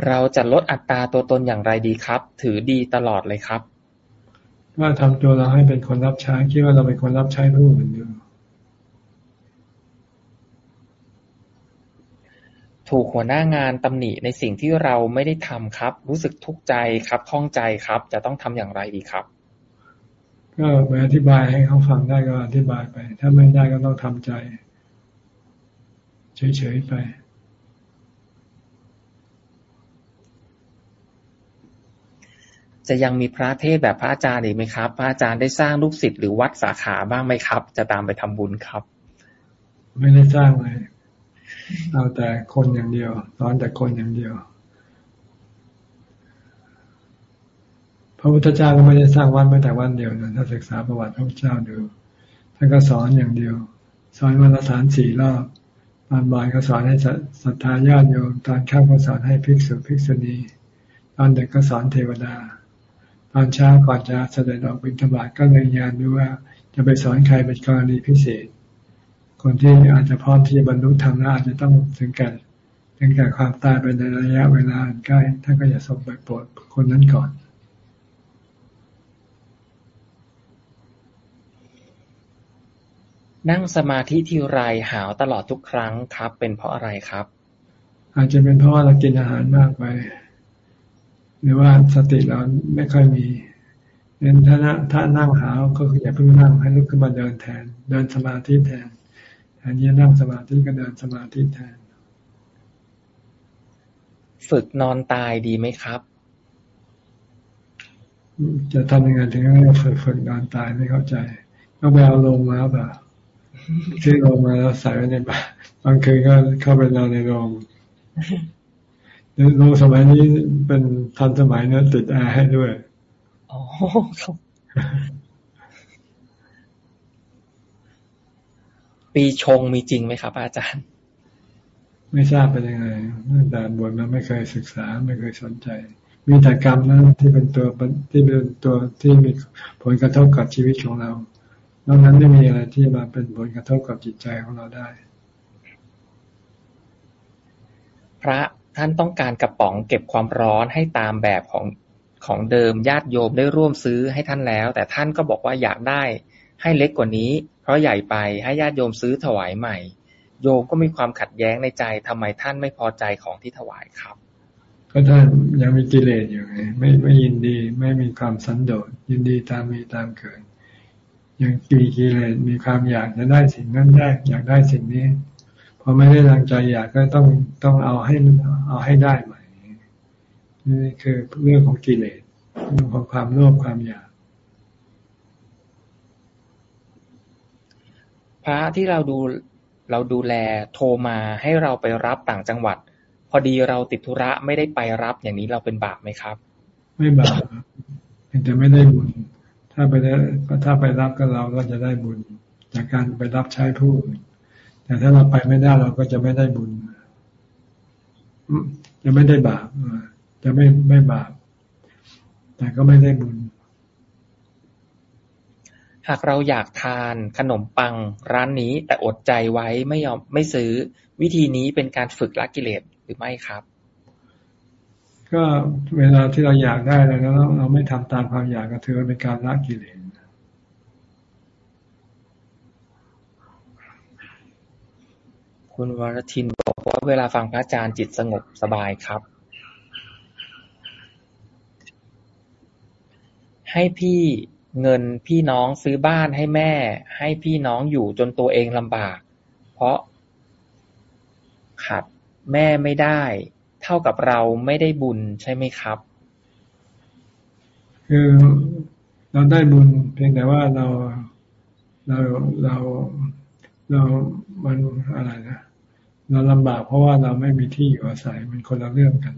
เราจะลดอัตราตัวตนอย่างไรดีครับ ถือดีตลอดเลยครับ ว่าทำตัวเราให้เป็นคนรับใช้คิดว่าเราเป็นคนรับใช้ผู้อื่นอยู่ถูกหัวหน้างานตำหนิในสิ่งที่เราไม่ได้ทำครับ รู้สึกทุกข์ใจครับข้องใจครับ จะต้องทำอย่างไรดีครับ ก็ไปอธิบายให้เขาฟังได้ก็อธิบายไป ถ้าไม่ได้ก็ต้องทำใจ เฉยๆไป จะยังมีพระเทศแบบพระอาจารย์อีกไหมครับ พระอาจารย์ได้สร้างลูกศิษย์หรือวัดสาขาบ้างไหมครับ จะตามไปทำบุญครับ ไม่ได้สร้างเลยเอาแต่คนอย่างเดียวสอนแต่คนอย่างเดียว พระพุทธเจ้าก็ไม่ได้สร้างวัดไม่แต่วันเดียวนะถ้าศึกษาประวัติพระพุทธเจ้าดูท่านก็สอนอย่างเดียว สอนวันละสามสี่รอบตอนบ่ายก็สอนให้ศรัทธาญาติโยมตอนค่ำก็สอนให้ภิกษุภิกษุณีตอนเด็กก็สอนเทวดา ตอนเช้าก่อนจะเสด็จออกบิณฑบาตก็เลยยานด้วยว่า จะไปสอนใครเป็นกรณีพิเศษ คนที่อาจจะพร้อมที่จะบรรลุธรรมแล้วอาจจะต้องถึงแก่ถึงแก่ความตายไปในระยะเวลาใกล้ท่านก็จะส่งไปโปรดคนนั้นก่อนนั่งสมาธิทีไรหาวตลอดทุกครั้งครับ เป็นเพราะอะไรครับ อาจจะเป็นเพราะว่าเรากินอาหารมากไป หรือว่าสติเราไม่ค่อยมีเน้นถ้าถ้านั่งหาวก็คืออย่าเพิ่งนั่งให้ลุกขึ้นมาเดินแทน เดินสมาธิแทนแทนที่นั่งสมาธิก็เดินสมาธิแทน ฝึกนอนตายดีไหมครับ จะทำยังไงถึงจะฝึกฝึกนอนตายไม่เข้าใจก็ไปเอาลงมาแบบซื้อลงมาแล้วใส่ไว้ในบ้านบางคืนก็เข้าไปนอนในโรง โรงสมัยนี้เป็นทันสมัยนะติดแอร์ให้ด้วยอ๋อครับปีชงมีจริงไหมครับ อาจารย์ ไม่ทราบเป็นยังไงแต่บวชมาไม่เคยศึกษาไม่เคยสนใจ มีแต่กรรมนั้นที่เป็นตัวที่เป็นตัวที่มีผลกระทบกับชีวิตของเรานอกนั้นไม่มีอะไรที่มาเป็นผลกระทบกับจิตใจของเราได้ พระ ท่านต้องการกระป๋องเก็บความร้อนให้ตามแบบของของเดิมญาติโยมได้ร่วมซื้อให้ท่านแล้ว แต่ท่านก็บอกว่าอยากได้ให้เล็กกว่านี้ เพราะใหญ่ไปให้ญาติโยมซื้อถวายใหม่ โยมก็มีความขัดแย้งในใจทำไมท่านไม่พอใจของที่ถวายครับ ก็ท่านยังมีกิเลสอยู่ไงไม่ไม่ยินดีไม่มีความสันโดษยินดีตามมีตามเกิดยังมีกิเลสมีความอยากจะได้สิ่งนั้นได้อยากได้สิ่งนี้ พอไม่ได้ดังใจอยากก็ต้องต้องเอาให้เอาให้ได้ใหม่นี่คือเรื่องของกิเลสเรื่องของความโลภความอยาก พระที่เราดูเราดูแลโทรมาให้เราไปรับต่างจังหวัด พอดีเราติดธุระไม่ได้ไปรับอย่างนี้เราเป็นบาปไหมครับ ไม่บาปแต่ไม่ได้บุญ ถ้าไปได้ถ้าไปรับก็เราก็จะได้บุญ จากการไปรับใช้ผู้อื่น แต่ถ้าเราไปไม่ได้เราก็จะไม่ได้บุญ จะไม่ได้บาปจะไม่ไม่บาป แต่ก็ไม่ได้บุญ หากเราอยากทานขนมปังร้านนี้ แต่อดใจไว้ไม่ยอมไม่ซื้อ วิธีนี้เป็นการฝึกละกิเลสหรือไม่ครับ ก็เวลาที่เราอยากได้แล้วเราไม่ทำตามความอยากก็ถือว่าเป็นการละกิเลส คุณวรทินบอกว่าเวลาฟังพระอาจารย์จิตสงบสบายครับ ให้พี่เงินพี่น้องซื้อบ้านให้แม่ ให้พี่น้องอยู่จนตัวเองลำบาก เพราะขัดแม่ไม่ได้ เท่ากับเราไม่ได้บุญใช่ไหมครับ คือเราได้บุญเพียงแต่ว่าเราเราเราเรา มันอะไรนะ เราลำบากเพราะว่าเราไม่มีที่อยู่อาศัยมันคนละเรื่องกัน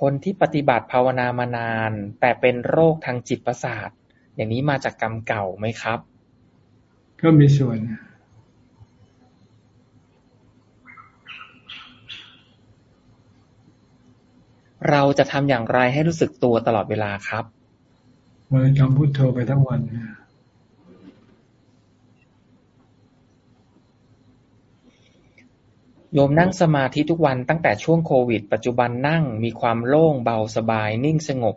คนที่ปฏิบัติภาวนามานาน แต่เป็นโรคทางจิตประสาท อย่างนี้มาจากกรรมเก่าไหมครับ ก็มีส่วนเราจะทำอย่างไรให้รู้สึกตัวตลอดเวลาครับบริกรรมพุทโธไปทั้งวันเนี่ย โยมนั่งสมาธิทุกวันตั้งแต่ช่วงโควิด ปัจจุบันนั่งมีความโล่งเบาสบายนิ่งสงบ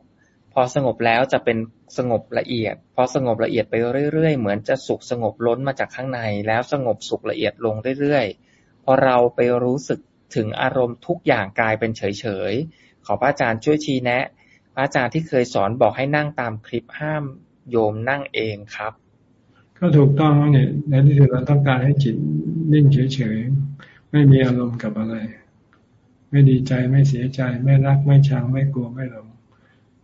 พอสงบแล้วจะเป็นสงบละเอียด พอสงบละเอียดไปเรื่อยๆ เหมือนจะสุขสงบล้นมาจากข้างใน แล้วสงบสุขละเอียดลงเรื่อยๆ พอเราไปรู้สึกถึงอารมณ์ทุกอย่างกลายเป็นเฉยๆ ขอพระอาจารย์ช่วยชี้แนะ พระอาจารย์ที่เคยสอนบอกให้นั่งตามคลิปห้ามโยมนั่งเองครับ ก็ถูกต้องเนี่ยในที่สุดเราต้องการให้จิตนิ่งเฉยๆ ไม่มีอารมณ์กับอะไร ไม่ดีใจไม่เสียใจ ไม่รักไม่ชังไม่กลัวไม่หลง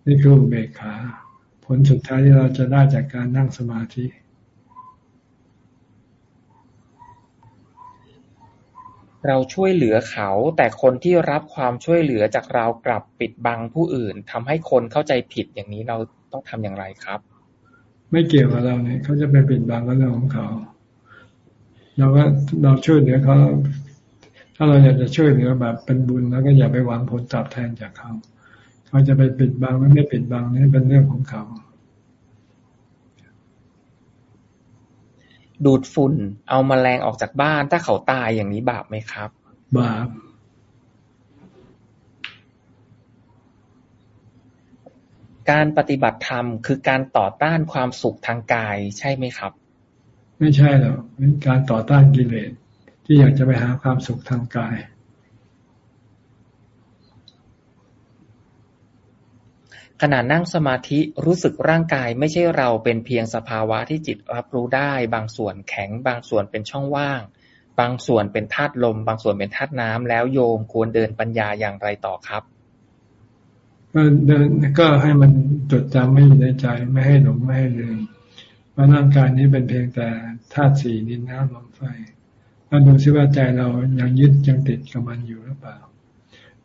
นี่คืออุเบกขา ผลสุดท้ายที่เราจะได้จากการนั่งสมาธิเราช่วยเหลือเขา แต่คนที่รับความช่วยเหลือจากเรากลับปิดบังผู้อื่นทำให้คนเข้าใจผิดอย่างนี้เราต้องทำอย่างไรครับ ไม่เกี่ยวกับเราเนี่ยเขาจะไปปิดบังก็เรื่องของเขา เราก็เราช่วยเหลือเขา ถ้าเราอยากจะช่วยเหลือแบบเป็นบุญแล้วก็อย่าไปหวังผลตอบแทนจากเขา เขาจะไปปิดบังหรือไม่ปิดบังนี่เป็นเรื่องของเขา ดูดฝุ่น เอามาแมลงออกจากบ้าน ถ้าเขาตายอย่างนี้บาปไหมครับ บาปการปฏิบัติธรรมคือการต่อต้านความสุขทางกายใช่ไหมครับ ไม่ใช่หรอกเป็นการต่อต้านกิเลส ที่อยากจะไปหาความสุขทางกาย ขณะนั่งสมาธิรู้สึกร่างกายไม่ใช่เราเป็นเพียงสภาวะที่จิตรับรู้ได้ บางส่วนแข็งบางส่วนเป็นช่องว่าง บางส่วนเป็นธาตุลม บางส่วนเป็นธาตุน้ำแล้วโยมควรเดินปัญญาอย่างไรต่อครับก็เดินก็ให้มันจดจำไม่อยู่ในใจไม่ให้หลงไม่ให้ลืมว่าร่างกายนี้เป็นเพียงแต่ธาตุสี่ดินน้ำลมไฟ แล้วดูซิว่าใจเรายังยึดยังติดกับมันอยู่หรือเปล่า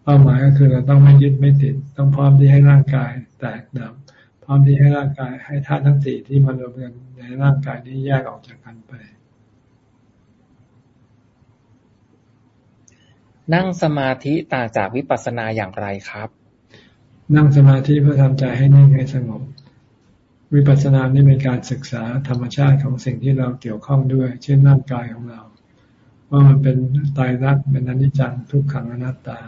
เป้าหมายก็คือเราต้องไม่ยึดไม่ติด ต้องพร้อมที่ให้ร่างกายแตกดับพร้อมที่ให้ร่างกายให้ธาตุทั้งสี่ที่มารวมกันในร่างกายนี้แยกออกจากกันไป นั่งสมาธิต่างจากวิปัสสนาอย่างไรครับ นั่งสมาธิเพื่อทำใจให้นิ่งให้สงบวิปัสสนานี่เป็นการศึกษาธรรมชาติของสิ่งที่เราเกี่ยวข้องด้วย เช่นร่างกายของเรา ว่ามันเป็นตายรักเป็นอนิจจังทุกขังอนัตตา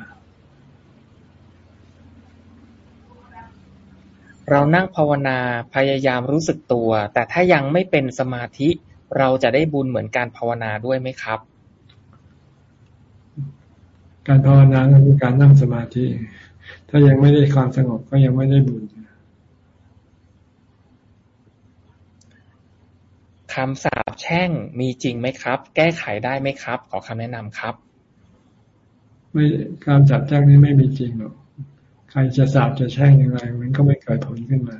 เรานั่งภาวนาพยายามรู้สึกตัว แต่ถ้ายังไม่เป็นสมาธิเราจะได้บุญเหมือนการภาวนาด้วยไหมครับ การภาวนาคือการนั่งสมาธิ ถ้ายังไม่ได้ความสงบก็ยังไม่ได้บุญ คำสาปแช่งมีจริงไหมครับ แก้ไขได้ไหมครับ ขอคำแนะนำครับ ไม่การจับแจ้งนี้ไม่มีจริงหรอกใครจะสาบจะแช่งยังไง มันก็ไม่เกิดผลขึ้นมา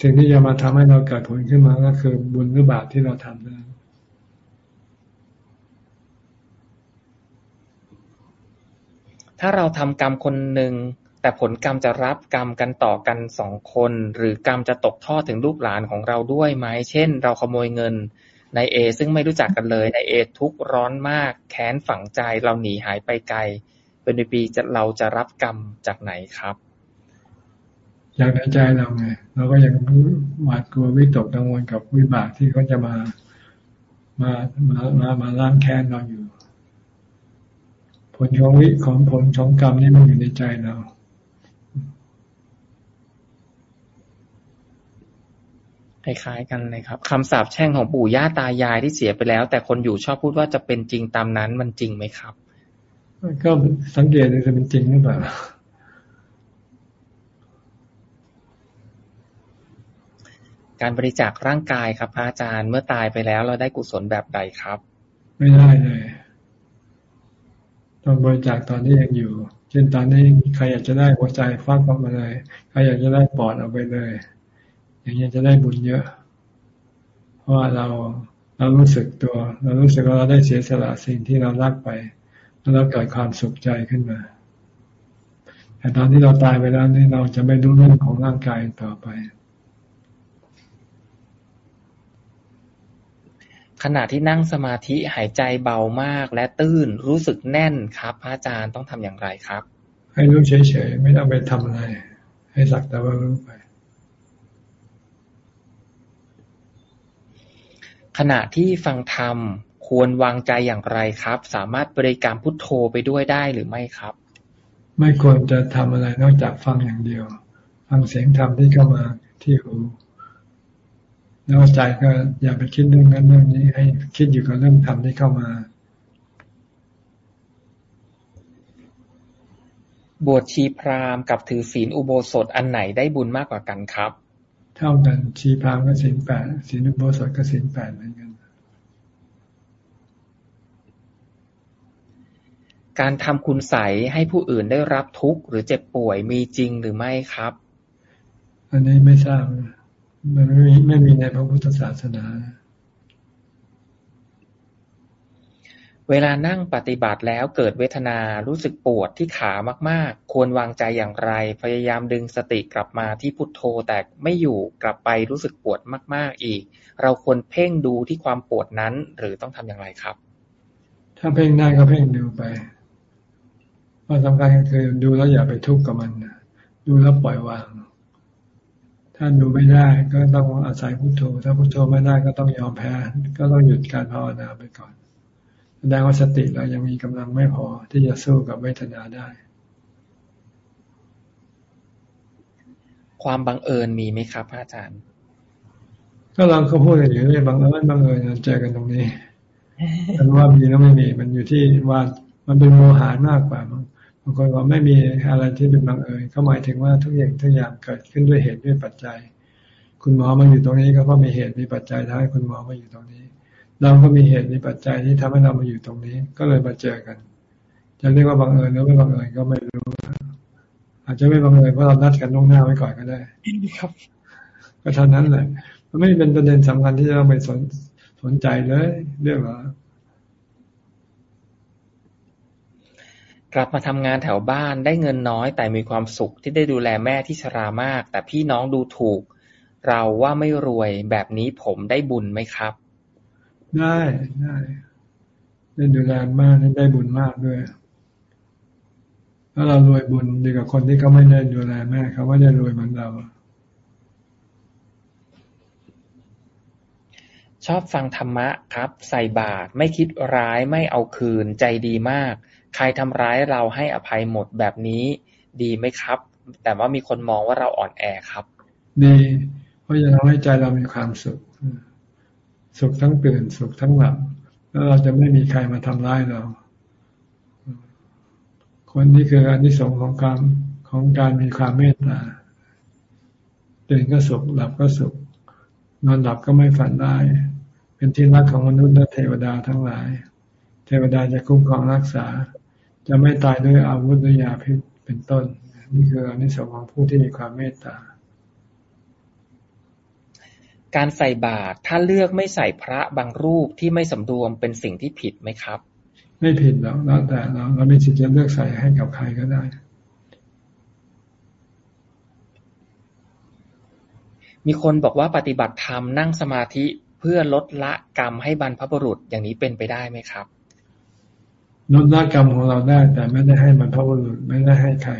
สิ่งที่จะมาทำให้เราเกิดผลขึ้นมาก็คือบุญหรือบาปที่เราทำนั้นถ้าเราทำกรรมคนหนึ่ง แต่ผลกรรมจะรับกรรมกันต่อกันสองคน หรือกรรมจะตกทอดถึงลูกหลานของเราด้วยไหม เช่น เราขโมยเงินนายเอ ซึ่งไม่รู้จักกันเลยนายเอ ทุกร้อนมาก แค้นฝังใจเราหนีหายไปไกล เป็นปีจะเราจะรับกรรมจากไหนครับ อย่ากในใจเราไงเราก็ยังหวาดกลัววิตกกังวลกับวิบากที่เขาจะมามามามามาล้างแค้นเราอยู่ ผลของวิของผลของกรรมนี่มันอยู่ในใจเรา คล้ายๆกันเลยครับคำสาปแช่งของปู่ย่าตายายที่เสียไปแล้ว แต่คนอยู่ชอบพูดว่าจะเป็นจริงตามนั้นมันจริงไหมครับ ก็สังเกตดูจะเป็นจริงหรือเปล่าการบริจาคร่างกายครับพระอาจารย์เมื่อตายไปแล้วเราได้กุศลแบบใดครับ ไม่ได้เลยต้องบริจาคตอนที่ยังอยู่ เช่นตอนนี้ใครอยากจะได้หัวใจฟักออกมาเลย ใครอยากจะได้ปอดออกไปเลย อย่างนี้จะได้บุญเยอะ เพราะว่าเราเรารู้สึกตัว เรารู้สึกว่าเราได้เสียสละสิ่งที่เรารักไป แล้วเราเกิดความสุขใจขึ้นมา แต่ตอนที่เราตายไปแล้วนี่เราจะไม่รู้เรื่องของร่างกายต่อไปขณะที่นั่งสมาธิหายใจเบามากและตื้นรู้สึกแน่นครับพระอาจารย์ต้องทำอย่างไรครับ ให้รู้เฉยๆไม่ต้องไปทำอะไร ให้สักแต่ว่ารู้ไป ขณะที่ฟังธรรม ควรวางใจอย่างไรครับ สามารถบริกรรมพุทโธไปด้วยได้หรือไม่ครับ ไม่ควรจะทำอะไรนอกจากฟังอย่างเดียว ฟังเสียงธรรมที่เข้ามาที่หูแล้วใจก็อย่าไปคิดเรื่องนั้นเรื่องนี้ ให้คิดอยู่กับเรื่องธรรมที่เข้ามา บวชชีพราหมณ์กับถือศีลอุโบสถอันไหนได้บุญมากกว่ากันครับเท่ากันชีพรามก็ศีลแปดศีลอุโบสถก็ศีลแปดเหมือนกัน การทำคุณใสให้ผู้อื่นได้รับทุกข์หรือเจ็บป่วยมีจริงหรือไม่ครับ อันนี้ไม่ทราบมันไม่มีไม่มีในพระพุทธศาสนา เวลานั่งปฏิบัติแล้วเกิดเวทนา รู้สึกปวดที่ขามาก ๆ ควรวางใจอย่างไร พยายามดึงสติกลับมาที่พุทโธ แต่ไม่อยู่ กลับไปรู้สึกปวดมาก ๆ อีก เราควรเพ่งดูที่ความปวดนั้น หรือต้องทำอย่างไรครับ ถ้าเพ่งได้ก็เพ่งดูไปข้อสำคัญก็คือดูแล้วอย่าไปทุกข์กับมัน ดูแล้วปล่อยวาง ถ้าดูไม่ได้ก็ต้องอาศัยพุทโธ ถ้าพุทโธไม่ได้ก็ต้องยอมแพ้ ก็ต้องหยุดการภาวนาไปก่อน แสดงว่าสติเรายังมีกำลังไม่พอที่จะสู้กับเวทนาได้ ความบังเอิญมีไหมครับอาจารย์ ก็เราก็พูดกันอยู่เรื่อยบังเอิญบังเอิญเจอกันตรงนี้มันว่ามีแล้วไม่มี มันอยู่ที่ว่ามันเป็นโมหะมากกว่าบางคนว่าไม่มีอะไรที่เป็นบังเอิญเขาหมายถึงว่าทุกอย่างทุกอย่างเกิดขึ้นด้วยเหตุด้วยปัจจัย คุณหมอมาอยู่ตรงนี้ก็เพราะมีเหตุมีปัจจัยทำให้คุณหมอมาอยู่ตรงนี้ เราก็มีเหตุมีปัจจัยที่ทำให้เรามาอยู่ตรงนี้ ก็เลยมาเจอกัน จะเรียกว่าบังเอิญหรือไม่บังเอิญก็ไม่รู้ อาจจะไม่บังเอิญเพราะเรานัดกันล่วงหน้าไว้ก่อนก็ได้ครับ ก็เท่านั้นแหละมันไม่เป็นประเด็นสำคัญที่จะต้องไปสนสนใจเลย เรื่องว่ากลับมาทำงานแถวบ้านได้เงินน้อย แต่มีความสุขที่ได้ดูแลแม่ที่ชรามาก แต่พี่น้องดูถูก เราว่าไม่รวยแบบนี้ผมได้บุญไหมครับ ได้ได้ได้ดูแลมากได้บุญมากด้วยแล้วเรารวยบุญดีกว่าคนที่เขาไม่ได้ดูแลแม่เขาไม่ได้รวยเหมือนเรา ชอบฟังธรรมะครับ ใส่บาตรไม่คิดร้ายไม่เอาคืนใจดีมาก ใครทำร้ายเราให้อภัยหมดแบบนี้ดีไหมครับ แต่ว่ามีคนมองว่าเราอ่อนแอครับ ดี เพราะจะทำให้ใจเรามีความสุข สุขทั้งตื่นสุขทั้งหลับ แล้วเราจะไม่มีใครมาทำร้ายเรา คนนี้คืออันที่สองของการของการมีความเมตตาตื่นก็สุขหลับก็สุข นอนหลับก็ไม่ฝันได้เป็นที่รักของมนุษย์และเทวดาทั้งหลาย เทวดาจะคุ้มครองรักษา จะไม่ตายด้วยอาวุธหรือยาพิษเป็นต้น นี่คืออนิสงส์ของผู้ที่มีความเมตตา การใส่บาตรถ้าเลือกไม่ใส่พระบางรูปที่ไม่สำรวมเป็นสิ่งที่ผิดไหมครับ ไม่ผิดหรอกแล้วแต่เราเรามีสิทธิ์จะเลือกใส่ให้กับใครก็ได้ มีคนบอกว่าปฏิบัติธรรมนั่งสมาธิเพื่อลดละกรรมให้บรรพบุรุษอย่างนี้เป็นไปได้ไหมครับลดละกรรมของเราได้ แต่ไม่ได้ให้มันพระบุรุษไม่ได้ให้ใคร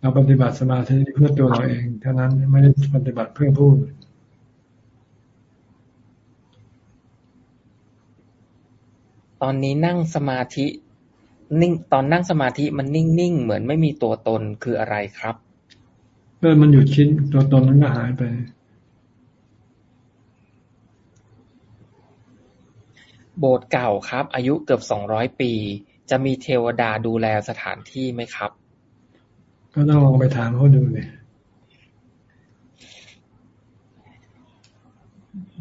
เราปฏิบัติสมาธิเพื่อตัวเราเองเท่านั้นไม่ได้ปฏิบัติเพื่อผู้อื่น ตอนนี้นั่งสมาธินิ่ง ตอนนั่งสมาธิมันนิ่งๆเหมือนไม่มีตัวตนคืออะไรครับเมื่อมันหยุดคิดตัวตนมันก็หายไป โบสถ์เก่าครับ อายุเกือบสองร้อยปี จะมีเทวดาดูแลสถานที่ไหมครับ ก็ต้องลองไปถามเขาดูเลย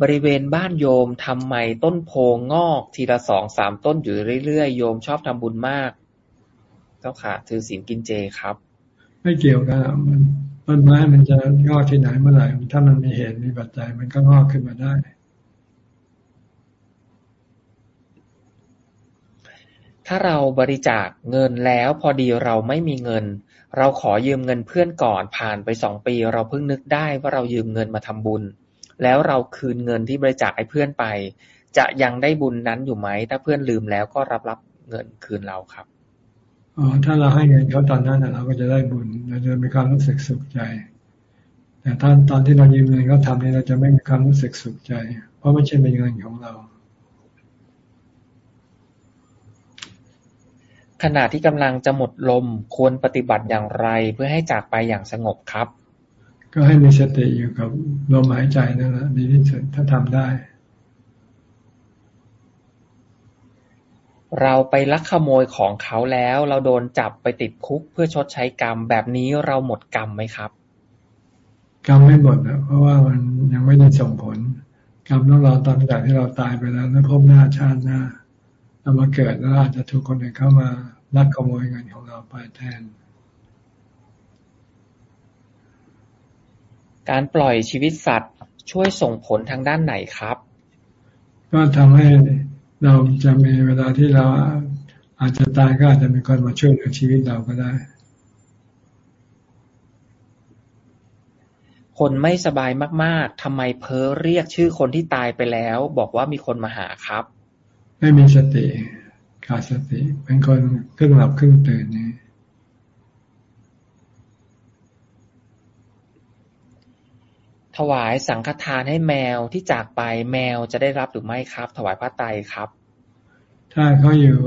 บริเวณบ้านโยมทำไมต้นโพงอกทีละสองสามต้นอยู่เรื่อยๆ โยมชอบทำบุญมาก เจ้าค่ะ ถือศีลกินเจครับ ไม่เกี่ยวกันมันต้นไม้มันจะงอกที่ไหนเมื่อไหร่ ถ้ามันมีเหตุมีปัจจัยมันก็งอกขึ้นมาได้ ถ้าเราบริจาคเงินแล้วพอดีเราไม่มีเงิน เราขอยืมเงินเพื่อนก่อนผ่านไปสองปี เราเพิ่งนึกได้ว่าเรายืมเงินมาทำบุญ แล้วเราคืนเงินที่บริจาคให้เพื่อนไป จะยังได้บุญนั้นอยู่ไหม ถ้าเพื่อนลืมแล้วก็รับรับเงินคืนเราครับอ๋อถ้าเราให้เงินเขาตอนนั้นเราก็จะได้บุญเราจะมีความรู้สึกสุขใจ แต่ตอนตอนที่เรายืมเงินเขาทำนี่เราจะไม่มีความรู้สึกสุขใจ เพราะไม่ใช่เป็นเงินของเราขณะที่กำลังจะหมดลมควรปฏิบัติอย่างไรเพื่อให้จากไปอย่างสงบครับ ก็ให้มีสติอยู่กับลมหายใจนั่นแหละดีที่สุดถ้าทำได้ เราไปลักขโมยของเขาแล้ว เราโดนจับไปติดคุกเพื่อชดใช้กรรม แบบนี้เราหมดกรรมไหมครับ กรรมไม่หมดนะเพราะว่ามันยังไม่ได้ส่งผล กรรมต้องรอตอนจากที่เราตายไปแล้วแล้วพบหน้าชาติหน้าเรามาเกิดแล้วอาจจะถูกคนอื่นเข้ามาลักขโมยเงินของเราไปแทน การปล่อยชีวิตสัตว์ช่วยส่งผลทางด้านไหนครับ ก็ทำให้เราจะมีเวลาที่เราอาจจะตายก็อาจจะมีคนมาช่วยเหลือชีวิตเราก็ได้ คนไม่สบายมาก ๆทำไมเพ้อเรียกชื่อคนที่ตายไปแล้ว บอกว่ามีคนมาหาครับ ไม่มีสติขาดสติเป็นคนครึ่งหลับครึ่งตื่นนี่ ถวายสังฆทานให้แมวที่จากไปแมวจะได้รับหรือไม่ครับ ถวายพระไตรครับ ถ้าเขาอยู่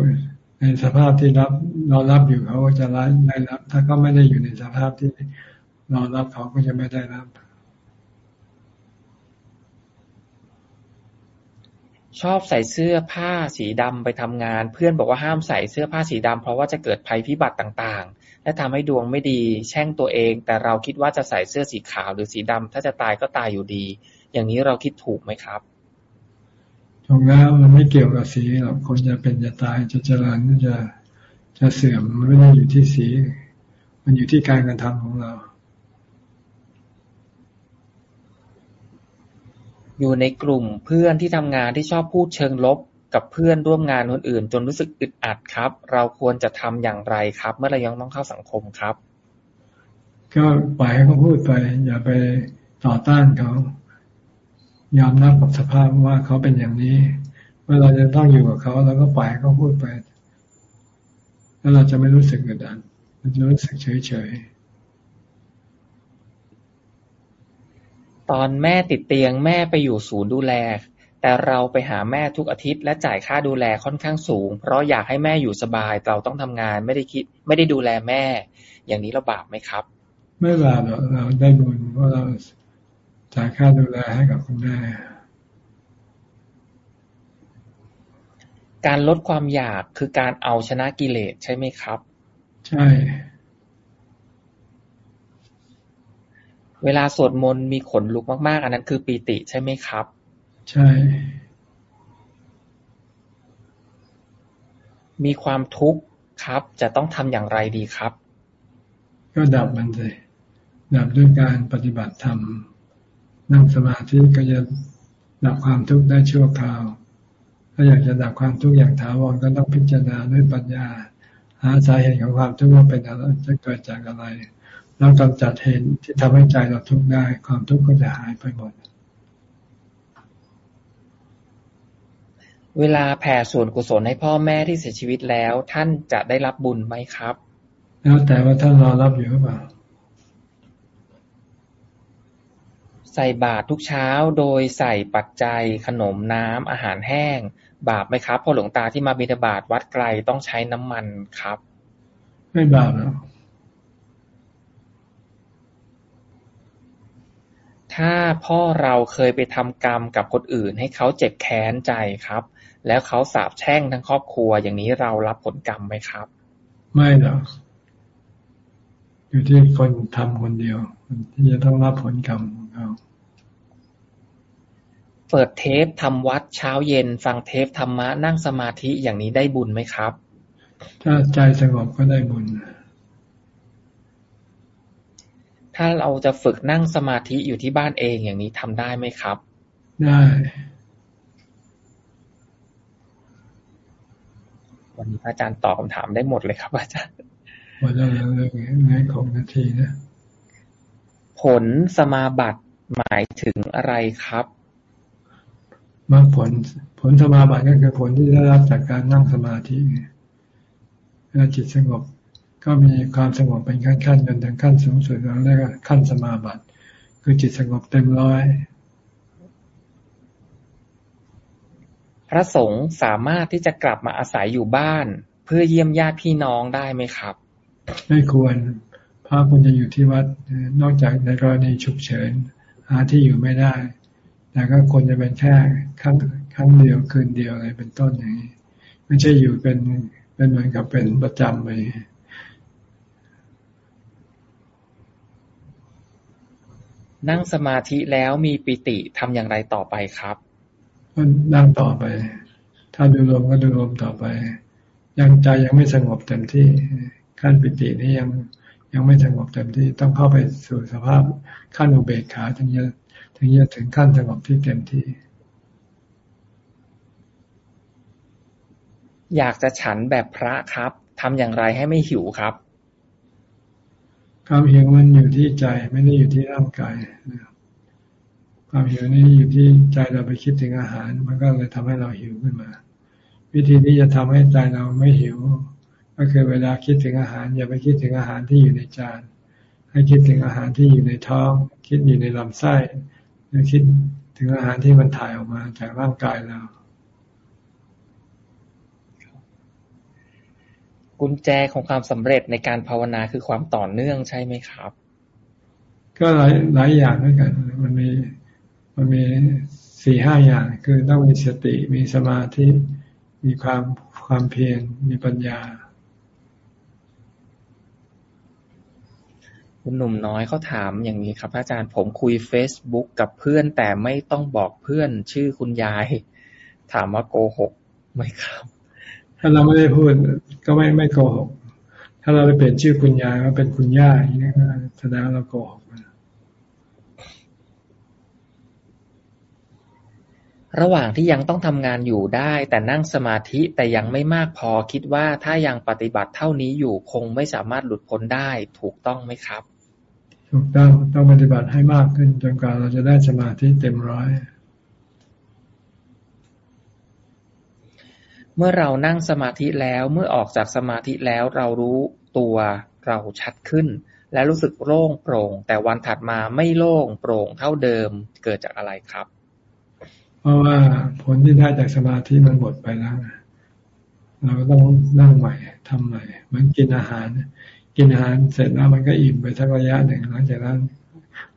ในสภาพที่รับเรารับอยู่เขาก็จะได้รับ ถ้าเขาไม่ได้อยู่ในสภาพที่เรารับเขาก็จะไม่ได้รับ ชอบใส่เสื้อผ้าสีดำไปทำงาน เพื่อนบอกว่าห้ามใส่เสื้อผ้าสีดำเพราะว่าจะเกิดภัยพิบัติต่างๆ และทำให้ดวงไม่ดี แช่งตัวเอง แต่เราคิดว่าจะใส่เสื้อสีขาวหรือสีดำถ้าจะตายก็ตายอยู่ดี อย่างนี้เราคิดถูกไหมครับถูกแล้วมันไม่เกี่ยวกับสีหรอกคนจะเป็นจะตายจะเจริญหรือจะจะเสื่อมมันไม่ได้อยู่ที่สี มันอยู่ที่การกระทำของเรา อยู่ในกลุ่มเพื่อนที่ทำงานที่ชอบพูดเชิงลบ กับเพื่อนร่วมงานคนอื่นจนรู้สึกอึดอัดครับ เราควรจะทำอย่างไรครับ เมื่อเรายังต้องเข้าสังคมครับ ก็ปล่อยให้เขาพูดไป อย่าไปต่อต้านเขา ยอมรับกับสภาพว่าเขาเป็นอย่างนี้ เมื่อเราจะต้องอยู่กับเขาเราก็ปล่อยให้เขาพูดไป แล้วเราจะไม่รู้สึกอึดอัดมันจะรู้สึกเฉยเฉยตอนแม่ติดเตียงแม่ไปอยู่ศูนย์ดูแล แต่เราไปหาแม่ทุกอาทิตย์ และจ่ายค่าดูแลค่อนข้างสูง เพราะอยากให้แม่อยู่สบาย เราต้องทำงานไม่ได้คิด ไม่ได้ดูแลแม่ อย่างนี้เราบาปไหมครับ ไม่บาปหรอกเราได้บุญเพราะเราจ่ายค่าดูแลให้กับคุณแม่การลดความอยากคือการเอาชนะกิเลสใช่ไหมครับ ใช่ เวลาสวดมนต์มีขนลุกมากๆ อันนั้นคือปีติใช่ไหมครับ ใช่ มีความทุกข์ครับ จะต้องทำอย่างไรดีครับ ก็ดับมันเลยดับด้วยการปฏิบัติธรรมนั่งสมาธิก็จะดับความทุกข์ได้ชั่วคราว ถ้าอยากจะดับความทุกข์อย่างถาวรก็ต้องพิจารณาด้วยปัญญา หาสาเหตุของความทุกข์ว่าเป็นอะไรจะเกิดจากอะไร แล้วกำจัดเหตุที่ทำให้ใจเราทุกข์ได้ ความทุกข์ก็จะหายไปหมด เวลาแผ่ส่วนกุศลให้พ่อแม่ที่เสียชีวิตแล้ว ท่านจะได้รับบุญไหมครับ แล้วแต่ว่าท่านรอรับอยู่หรือเปล่า ใส่บาตรทุกเช้าโดยใส่ปัจจัยขนมน้ำอาหารแห้ง บาปไหมครับเพราะหลวงตาที่มาบิณฑบาตวัดไกลต้องใช้น้ำมันครับ ไม่บาปหรอกถ้าพ่อเราเคยไปทำกรรมกับคนอื่นให้เขาเจ็บแค้นใจครับ แล้วเขาสาปแช่งทั้งครอบครัว อย่างนี้เรารับผลกรรมไหมครับ ไม่หรอกอยู่ที่คนทำคนเดียวคนที่จะต้องรับผลกรรมของเขาเปิดเทปทำวัดเช้าเย็น ฟังเทปธรรมะนั่งสมาธิอย่างนี้ได้บุญไหมครับ ถ้าใจสงบก็ได้บุญถ้าเราจะฝึกนั่งสมาธิอยู่ที่บ้านเองอย่างนี้ทำได้ไหมครับ ได้ วันนี้พระอาจารย์ตอบคำถามได้หมดเลยครับ อาจารย์หมดแล้วเรื่องนี้ของนาทีนะผลสมาบัติหมายถึงอะไรครับมรรคผลผลสมาบัติก็คือผลที่ได้รับจากการนั่งสมาธิเมื่อจิตสงบก็มีความสงบเป็นขั้นๆจนถึงขั้นสูงสุดเราเรียกว่าขั้นสมาบัติ คือจิตสงบเต็มร้อย พระสงฆ์สามารถที่จะกลับมาอาศัยอยู่บ้าน เพื่อเยี่ยมญาติพี่น้องได้ไหมครับ ไม่ควรพระควรจะอยู่ที่วัดนอกจากในกรณีฉุกเฉินหาที่อยู่ไม่ได้ แต่ก็ควรจะเป็นแค่ครั้งครั้งเดียวคืนเดียวอะไรเป็นต้นอย่างนี้ไม่ใช่อยู่เป็นเป็นเหมือนกับเป็นประจำไปนั่งสมาธิแล้วมีปิติทำอย่างไรต่อไปครับ ก็นั่งต่อไป ถ้าดูลมก็ดูลมต่อไป ยังใจยังไม่สงบเต็มที่ขั้นปิตินี้ยังยังไม่สงบเต็มที่ต้องเข้าไปสู่สภาพขั้นอุเบกขาถึงจะถึงจะถึงขั้นสงบที่เต็มที่ อยากจะฉันแบบพระครับทำอย่างไรให้ไม่หิวครับความหิวมันอยู่ที่ใจไม่ได้อยู่ที่ร่างกาย ความหิวนี่อยู่ที่ใจเราไปคิดถึงอาหาร มันก็เลยทำให้เราหิวขึ้นมา วิธีที่จะทำให้ใจเราไม่หิว ก็คือเวลาคิดถึงอาหาร อย่าไปคิดถึงอาหารที่อยู่ในจาน ให้คิดถึงอาหารที่อยู่ในท้อง คิดอยู่ในลำไส้หรือคิดถึงอาหารที่มันถ่ายออกมาจากร่างกายเรากุญแจของความสำเร็จในการภาวนาคือความต่อเนื่องใช่ไหมครับ ก็หลายหลายอย่างด้วยกัน มันมี มันมีสี่ห้าอย่างคือต้องมีสติมีสมาธิ มีความความเพียรมีปัญญา คุณหนุ่มน้อยเขาถามอย่างนี้ครับ อาจารย์ผมคุยเฟซบุ๊กกับเพื่อนแต่ไม่ต้องบอกเพื่อนชื่อคุณยาย ถามว่าโกหกไหมครับ ถ้าเราไม่ได้พูดก็ไม่ไม่โกหก ถ้าเราไปเปลี่ยนชื่อคุณยายว่าเป็นคุณย่าอย่างนี้ก็แสดงเราโกหก ระหว่างที่ยังต้องทำงานอยู่ได้ แต่นั่งสมาธิ แต่ยังไม่มากพอ คิดว่าถ้ายังปฏิบัติเท่านี้อยู่คงไม่สามารถหลุดพ้นได้ ถูกต้องไหมครับ ถูกต้องต้องปฏิบัติให้มากขึ้นจนกว่าเราจะได้สมาธิเต็มร้อยเมื่อเรานั่งสมาธิแล้วเมื่อออกจากสมาธิแล้วเรารู้ตัวเราชัดขึ้น และรู้สึกโล่งโปร่ง แต่วันถัดมาไม่โล่งโปร่งเท่าเดิมเกิดจากอะไรครับเพ ราะว่าผลที่ได้จากสมาธิมันหมดไปแล้วเราก็ต้องนั่งใหม่ทำใหม่เหมือนกินอาหาร กินอาหารเสร็จแล้วมันก็อิ่มไปสักระยะหนึ่งหลังจากนั้น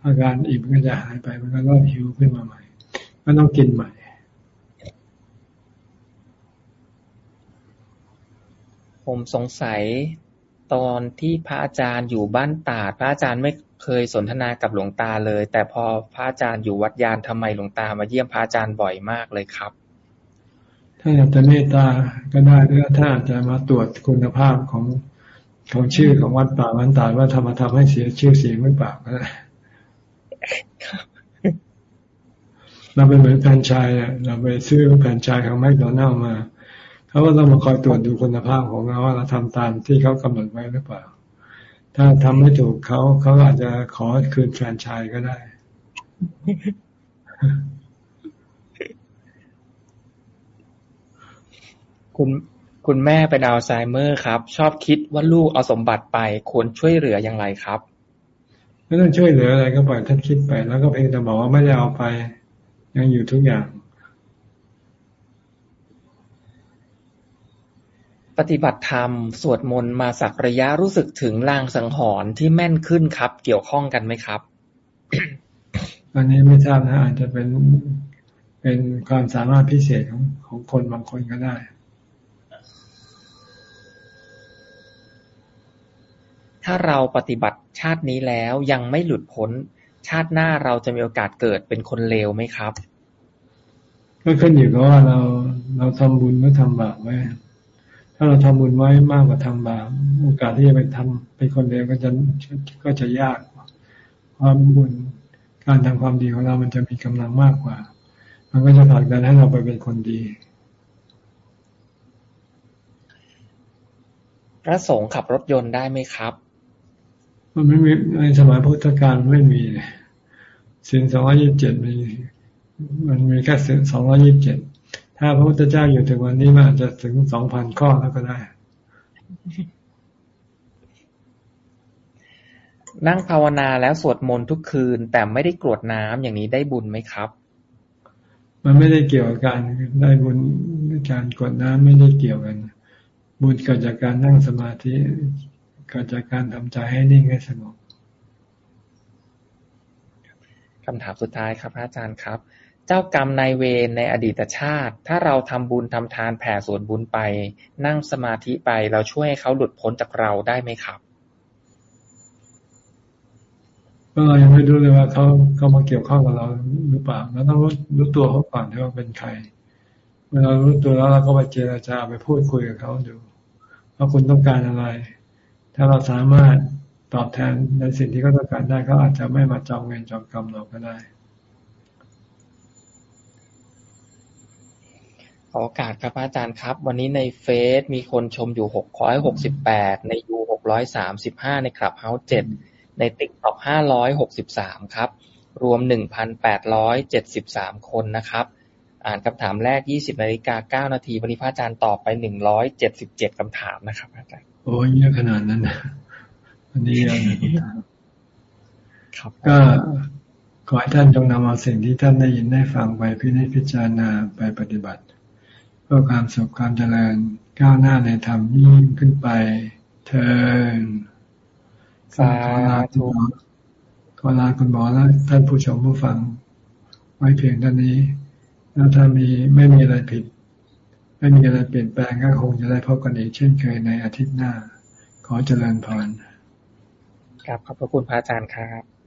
อาการอิ่มก็จะหายไป มันก็เริ่มหิวขึ้นมาใหม่ ก็ต้องกินใหม่ผมสงสัยตอนที่พระอาจารย์อยู่บ้านตาด พระอาจารย์ไม่ เคยสนทนากับหลวงตาเลย แต่พอพระอาจารย์อยู่วัดยานทำไมหลวงตามาเยี่ยมพระอาจารย์บ่อยมากเลยครับ ถ้าอยากจะเมตตาก็ได้หรือถ้าอาจจะมาตรวจคุณภาพของของชื่อของวัดป่าวัดตาว่าทำมาทำให้เสียชื่อเสียงหรือเปล่าก็ได้เราเป็นเหมือนแฟนชายเราไปซื้อแฟนชายของแมคโดนัลล์มาเขาก็ต้องมาคอยตรวจดูคุณภาพของเราว่าเราทำตามที่เขากำหนดไว้หรือเปล่า ถ้าทำไม่ถูกเขาเขาอาจจะขอคืนแฟรนไชส์ก็ได้ คุณคุณแม่เป็นอัลไซเมอร์ครับ ชอบคิดว่าลูกเอาสมบัติไปควรช่วยเหลืออย่างไรครับไม่ต้องช่วยเหลืออะไรก็ปล่อยท่านคิดไป แล้วก็เพียงแต่บอกว่าไม่ได้เอาไป ยังอยู่ทุกอย่าง ฏิบัติธรรม สวดมนต์มาสักระยะรู้สึกถึงลางสังหรณ์ที่แม่นขึ้นครับ เกี่ยวข้องกันไหมครับ อันนี้ไม่ทราบนะอาจจะเป็นเป็นความสามารถพิเศษของของคนบางคนก็ได้ถ้าเราปฏิบัติชาตินี้แล้วยังไม่หลุดพ้น ชาติหน้าเราจะมีโอกาสเกิดเป็นคนเลวไหมครับ ก็ขึ้นอยู่กับว่าเราเราทำบุญหรือทำบาปไว้ ถ้าเราทำบุญไว้มากกว่าทำบาปโอกาสที่จะไปทำเป็นคนเดียวก็จะก็จะยากความบุญการทำความดีของเรามันจะมีกำลังมากกว่า มันก็จะผลักดันให้เราไปเป็นคนดี พระสงฆ์ขับรถยนต์ได้ไหมครับ มันไม่มีในสมัยพุทธกาลไม่มีสินสองร้อยี่สิบเจ็ดมีมันมีแค่สินสองร้อยี่สิบเจ็ด ถ้าพระพุทธเจ้าอยู่ถึงวันนี้มันอาจจะถึงสองพันข้อแล้วก็ได้ นั่งภาวนาแล้วสวดมนต์ทุกคืน แต่ไม่ได้กรวดน้ำอย่างนี้ได้บุญไหมครับ มันไม่ได้เกี่ยวกับการได้บุญการกรวดน้ำไม่ได้เกี่ยวกัน บุญเกิดจากการนั่งสมาธิเกิดจากการทำใจให้นิ่งให้สงบคำถามสุดท้ายครับอาจารย์ครับเจ้ากรรมนายเวรในอดีตชาติ ถ้าเราทำบุญทำทานแผ่ส่วนบุญไป นั่งสมาธิไป เราช่วยให้เขาหลุดพ้นจากเราได้ไหมครับ ก็เรายังไม่รู้เลยว่าเขาเขามาเกี่ยวข้องกับเราหรือเปล่าเราต้องรู้รู้ตัวเขาก่อนที่ว่าเป็นใคร เมื่อเรารู้ตัวแล้วเราก็ไปเจรจาไปพูดคุยกับเขาดูว่าคุณต้องการอะไร ถ้าเราสามารถตอบแทนในสิ่งที่เขาต้องการได้เขาอาจจะไม่มาจองเวรจองกรรมเราก็ได้ ขอโอกาสครับอาจารย์ครับ วันนี้ในเฟซมีคนชมอยู่หกร้อยหกสิบแปดในยูหกร้อยสามสิบห้าใน Clubhouse เจ็ดใน TikTok ห้าร้อยหกสิบสามครับ รวมหนึ่งพันแปดร้อยเจ็ดสิบสามคนนะครับ อ่านคำถามแรกยี่สิบนาฬิกาเก้านาทีวันนี้พระอาจารย์ตอบไปหนึ่งร้อยเจ็ดสิบเจ็ดคำถามนะครับอาจารย์โอ้ยเยอะขนาดนั้นนะวันนี้เยอะครับก็ขอให้ท่านจงนำเอาสิ่งที่ท่านได้ยินได้ฟังไปพิจิตพิจารณาไปปฏิบัติ พื่อความสุขความเจริญก้าวหน้าในธรรมยิ่งขึ้นไป เทินสาธุขอลาคุณหมอและท่านผู้ชมผู้ฟัง ไว้เพียงเท่านี้ แล้วถ้ามีไม่มีอะไรผิด ไม่มีอะไรเปลี่ยนแปลงก็คงจะได้พบกันอีกเช่นเคยในอาทิตย์หน้า ขอเจริญพรครับขอบพระคุณพระอาจารย์ครับ